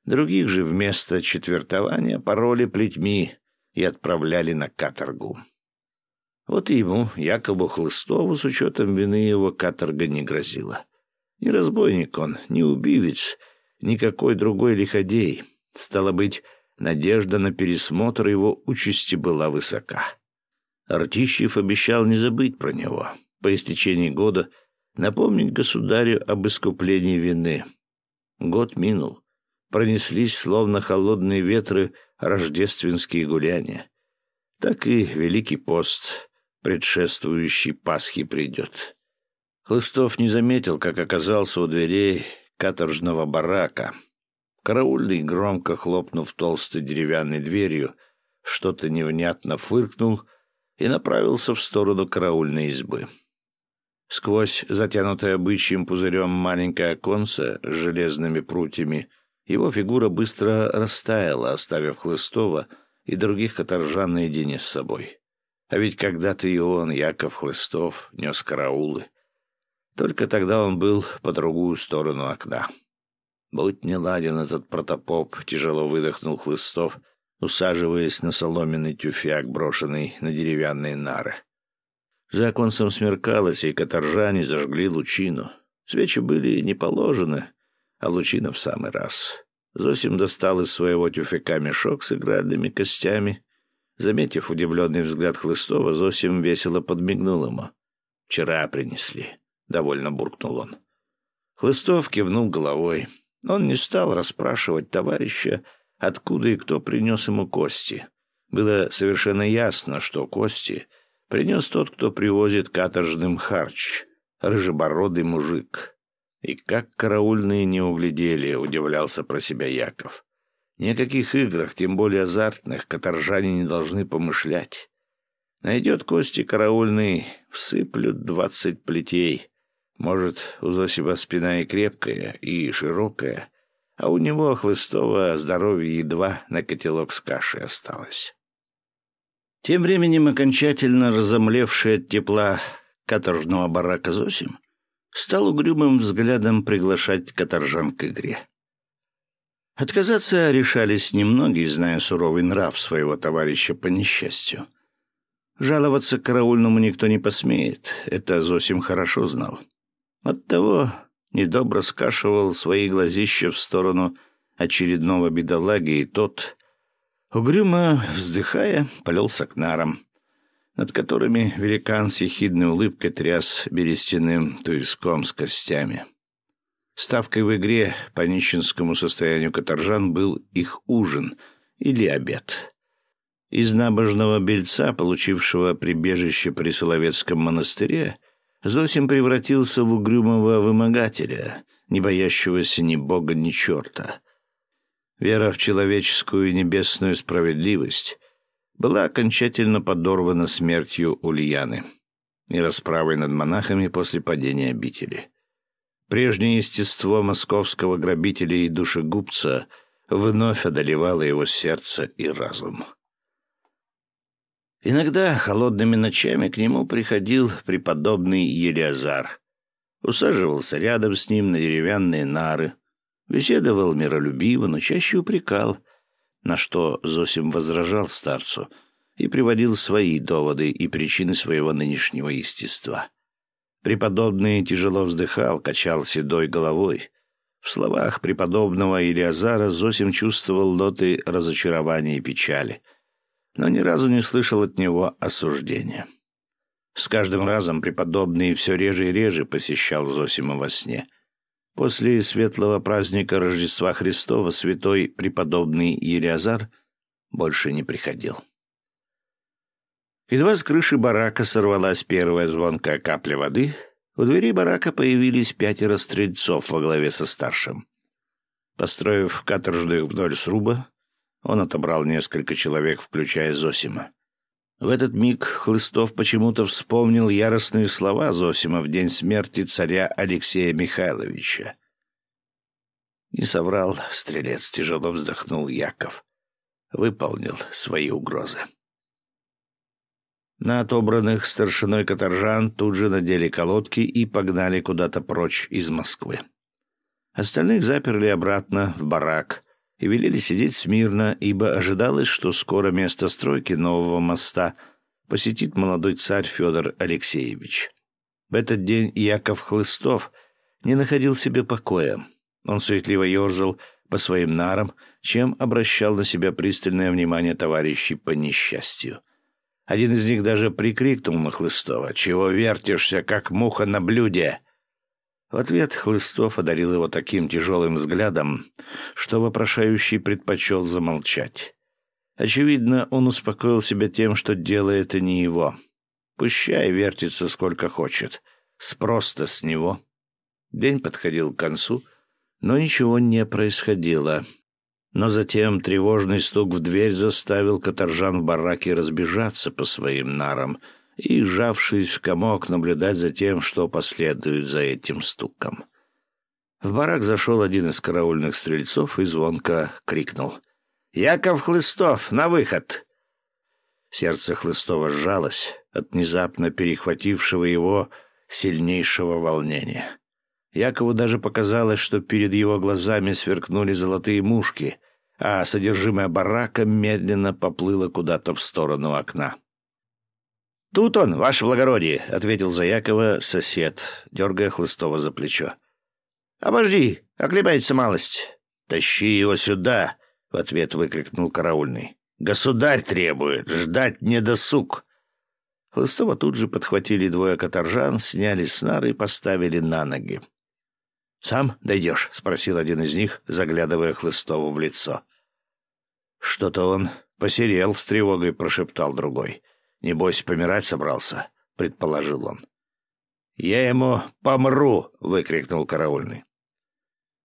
A: других же вместо четвертования пороли плетьми и отправляли на каторгу. Вот и ему, Якову Хлыстову, с учетом вины его, каторга не грозила. Ни разбойник он, ни убивец, никакой другой лиходей. Стало быть, надежда на пересмотр его участи была высока. Артищев обещал не забыть про него. По истечении года напомнить государю об искуплении вины. Год минул. Пронеслись, словно холодные ветры, рождественские гуляния. Так и Великий пост, предшествующий Пасхе, придет. Хлыстов не заметил, как оказался у дверей каторжного барака. Караульный, громко хлопнув толстой деревянной дверью, что-то невнятно фыркнул и направился в сторону караульной избы. Сквозь затянутое бычьим пузырем маленькое оконце с железными прутьями его фигура быстро растаяла, оставив Хлыстова и других каторжан наедине с собой. А ведь когда-то и он, Яков Хлыстов, нес караулы. Только тогда он был по другую сторону окна. «Будь не ладен этот протопоп», — тяжело выдохнул Хлыстов, усаживаясь на соломенный тюфяк, брошенный на деревянные нары. За оконцем смеркалось, и каторжане зажгли лучину. Свечи были не положены, а лучина в самый раз. Зосим достал из своего тюфяка мешок с игральными костями. Заметив удивленный взгляд Хлыстова, Зосим весело подмигнул ему. «Вчера принесли», — довольно буркнул он. Хлыстов кивнул головой. Он не стал расспрашивать товарища, откуда и кто принес ему кости. Было совершенно ясно, что кости — принес тот, кто привозит каторжным харч, рыжебородый мужик. И как караульные не углядели, удивлялся про себя Яков. Ни о каких играх, тем более азартных, каторжане не должны помышлять. Найдет кости караульный, всыплют двадцать плетей. Может, у Зосиба спина и крепкая, и широкая, а у него, Хлыстова, здоровье едва на котелок с кашей осталось. Тем временем окончательно разомлевший от тепла каторжного барака Зосим стал угрюмым взглядом приглашать каторжан к игре. Отказаться решались немногие, зная суровый нрав своего товарища по несчастью. Жаловаться караульному никто не посмеет, это Зосим хорошо знал. Оттого недобро скашивал свои глазища в сторону очередного бедолаги, и тот, Угрюмо, вздыхая, полелся к нарам, над которыми великан с ехидной улыбкой тряс берестяным туиском с костями. Ставкой в игре по нищенскому состоянию каторжан был их ужин или обед. Из набожного бельца, получившего прибежище при Соловецком монастыре, Зосим превратился в угрюмого вымогателя, не боящегося ни бога, ни черта — Вера в человеческую и небесную справедливость была окончательно подорвана смертью Ульяны и расправой над монахами после падения обители. Прежнее естество московского грабителя и душегубца вновь одолевало его сердце и разум. Иногда холодными ночами к нему приходил преподобный Елиазар. Усаживался рядом с ним на деревянные нары, Беседовал миролюбиво, но чаще упрекал, на что Зосим возражал старцу и приводил свои доводы и причины своего нынешнего естества. Преподобный тяжело вздыхал, качал седой головой. В словах преподобного Илиазара Зосим чувствовал ноты разочарования и печали, но ни разу не слышал от него осуждения. С каждым разом преподобный все реже и реже посещал Зосима во сне — После светлого праздника Рождества Христова святой преподобный Елиазар больше не приходил. Едва с крыши барака сорвалась первая звонкая капля воды, у двери барака появились пятеро стрельцов во главе со старшим. Построив каторжных вдоль сруба, он отобрал несколько человек, включая Зосима. В этот миг Хлыстов почему-то вспомнил яростные слова Зосима в день смерти царя Алексея Михайловича. Не соврал стрелец, тяжело вздохнул Яков. Выполнил свои угрозы. На отобранных старшиной каторжан тут же надели колодки и погнали куда-то прочь из Москвы. Остальных заперли обратно в барак и велели сидеть смирно, ибо ожидалось, что скоро место стройки нового моста посетит молодой царь Федор Алексеевич. В этот день Яков Хлыстов не находил себе покоя. Он суетливо ерзал по своим нарам, чем обращал на себя пристальное внимание товарищей по несчастью. Один из них даже прикрикнул на Хлыстова «Чего вертишься, как муха на блюде?» В ответ Хлыстов одарил его таким тяжелым взглядом, что вопрошающий предпочел замолчать. Очевидно, он успокоил себя тем, что дело это не его. Пущай вертится сколько хочет. Спрос-то с него. День подходил к концу — но ничего не происходило. Но затем тревожный стук в дверь заставил каторжан в бараке разбежаться по своим нарам и, сжавшись в комок, наблюдать за тем, что последует за этим стуком. В барак зашел один из караульных стрельцов и звонко крикнул. «Яков Хлыстов, на выход!» Сердце Хлыстова сжалось от внезапно перехватившего его сильнейшего волнения. Якову даже показалось, что перед его глазами сверкнули золотые мушки, а содержимое барака медленно поплыло куда-то в сторону окна. «Тут он, ваше благородие», — ответил за Якова сосед, дергая Хлыстова за плечо. «Обожди, оклемается малость». «Тащи его сюда», — в ответ выкрикнул караульный. «Государь требует, ждать не досуг». Хлыстова тут же подхватили двое каторжан, сняли с нары и поставили на ноги. «Сам дойдешь?» — спросил один из них, заглядывая Хлыстову в лицо. «Что-то он посерел с тревогой», — прошептал другой. «Небось, помирать собрался», — предположил он. «Я ему помру!» — выкрикнул караульный.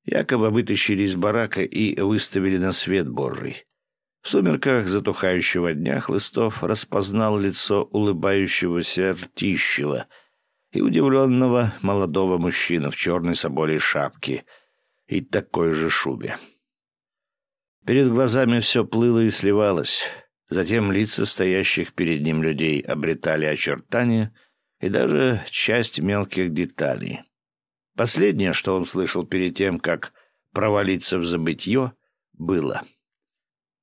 A: Якобы вытащили из барака и выставили на свет Божий. В сумерках затухающего дня Хлыстов распознал лицо улыбающегося Ртищева — и удивленного молодого мужчину в черной соболей шапке и такой же шубе. Перед глазами все плыло и сливалось. Затем лица стоящих перед ним людей обретали очертания и даже часть мелких деталей. Последнее, что он слышал перед тем, как провалиться в забытье, было.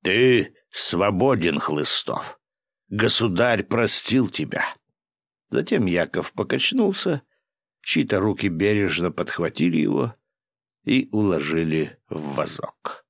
A: «Ты свободен, Хлыстов. Государь простил тебя». Затем Яков покачнулся, чьи-то руки бережно подхватили его и уложили в вазок.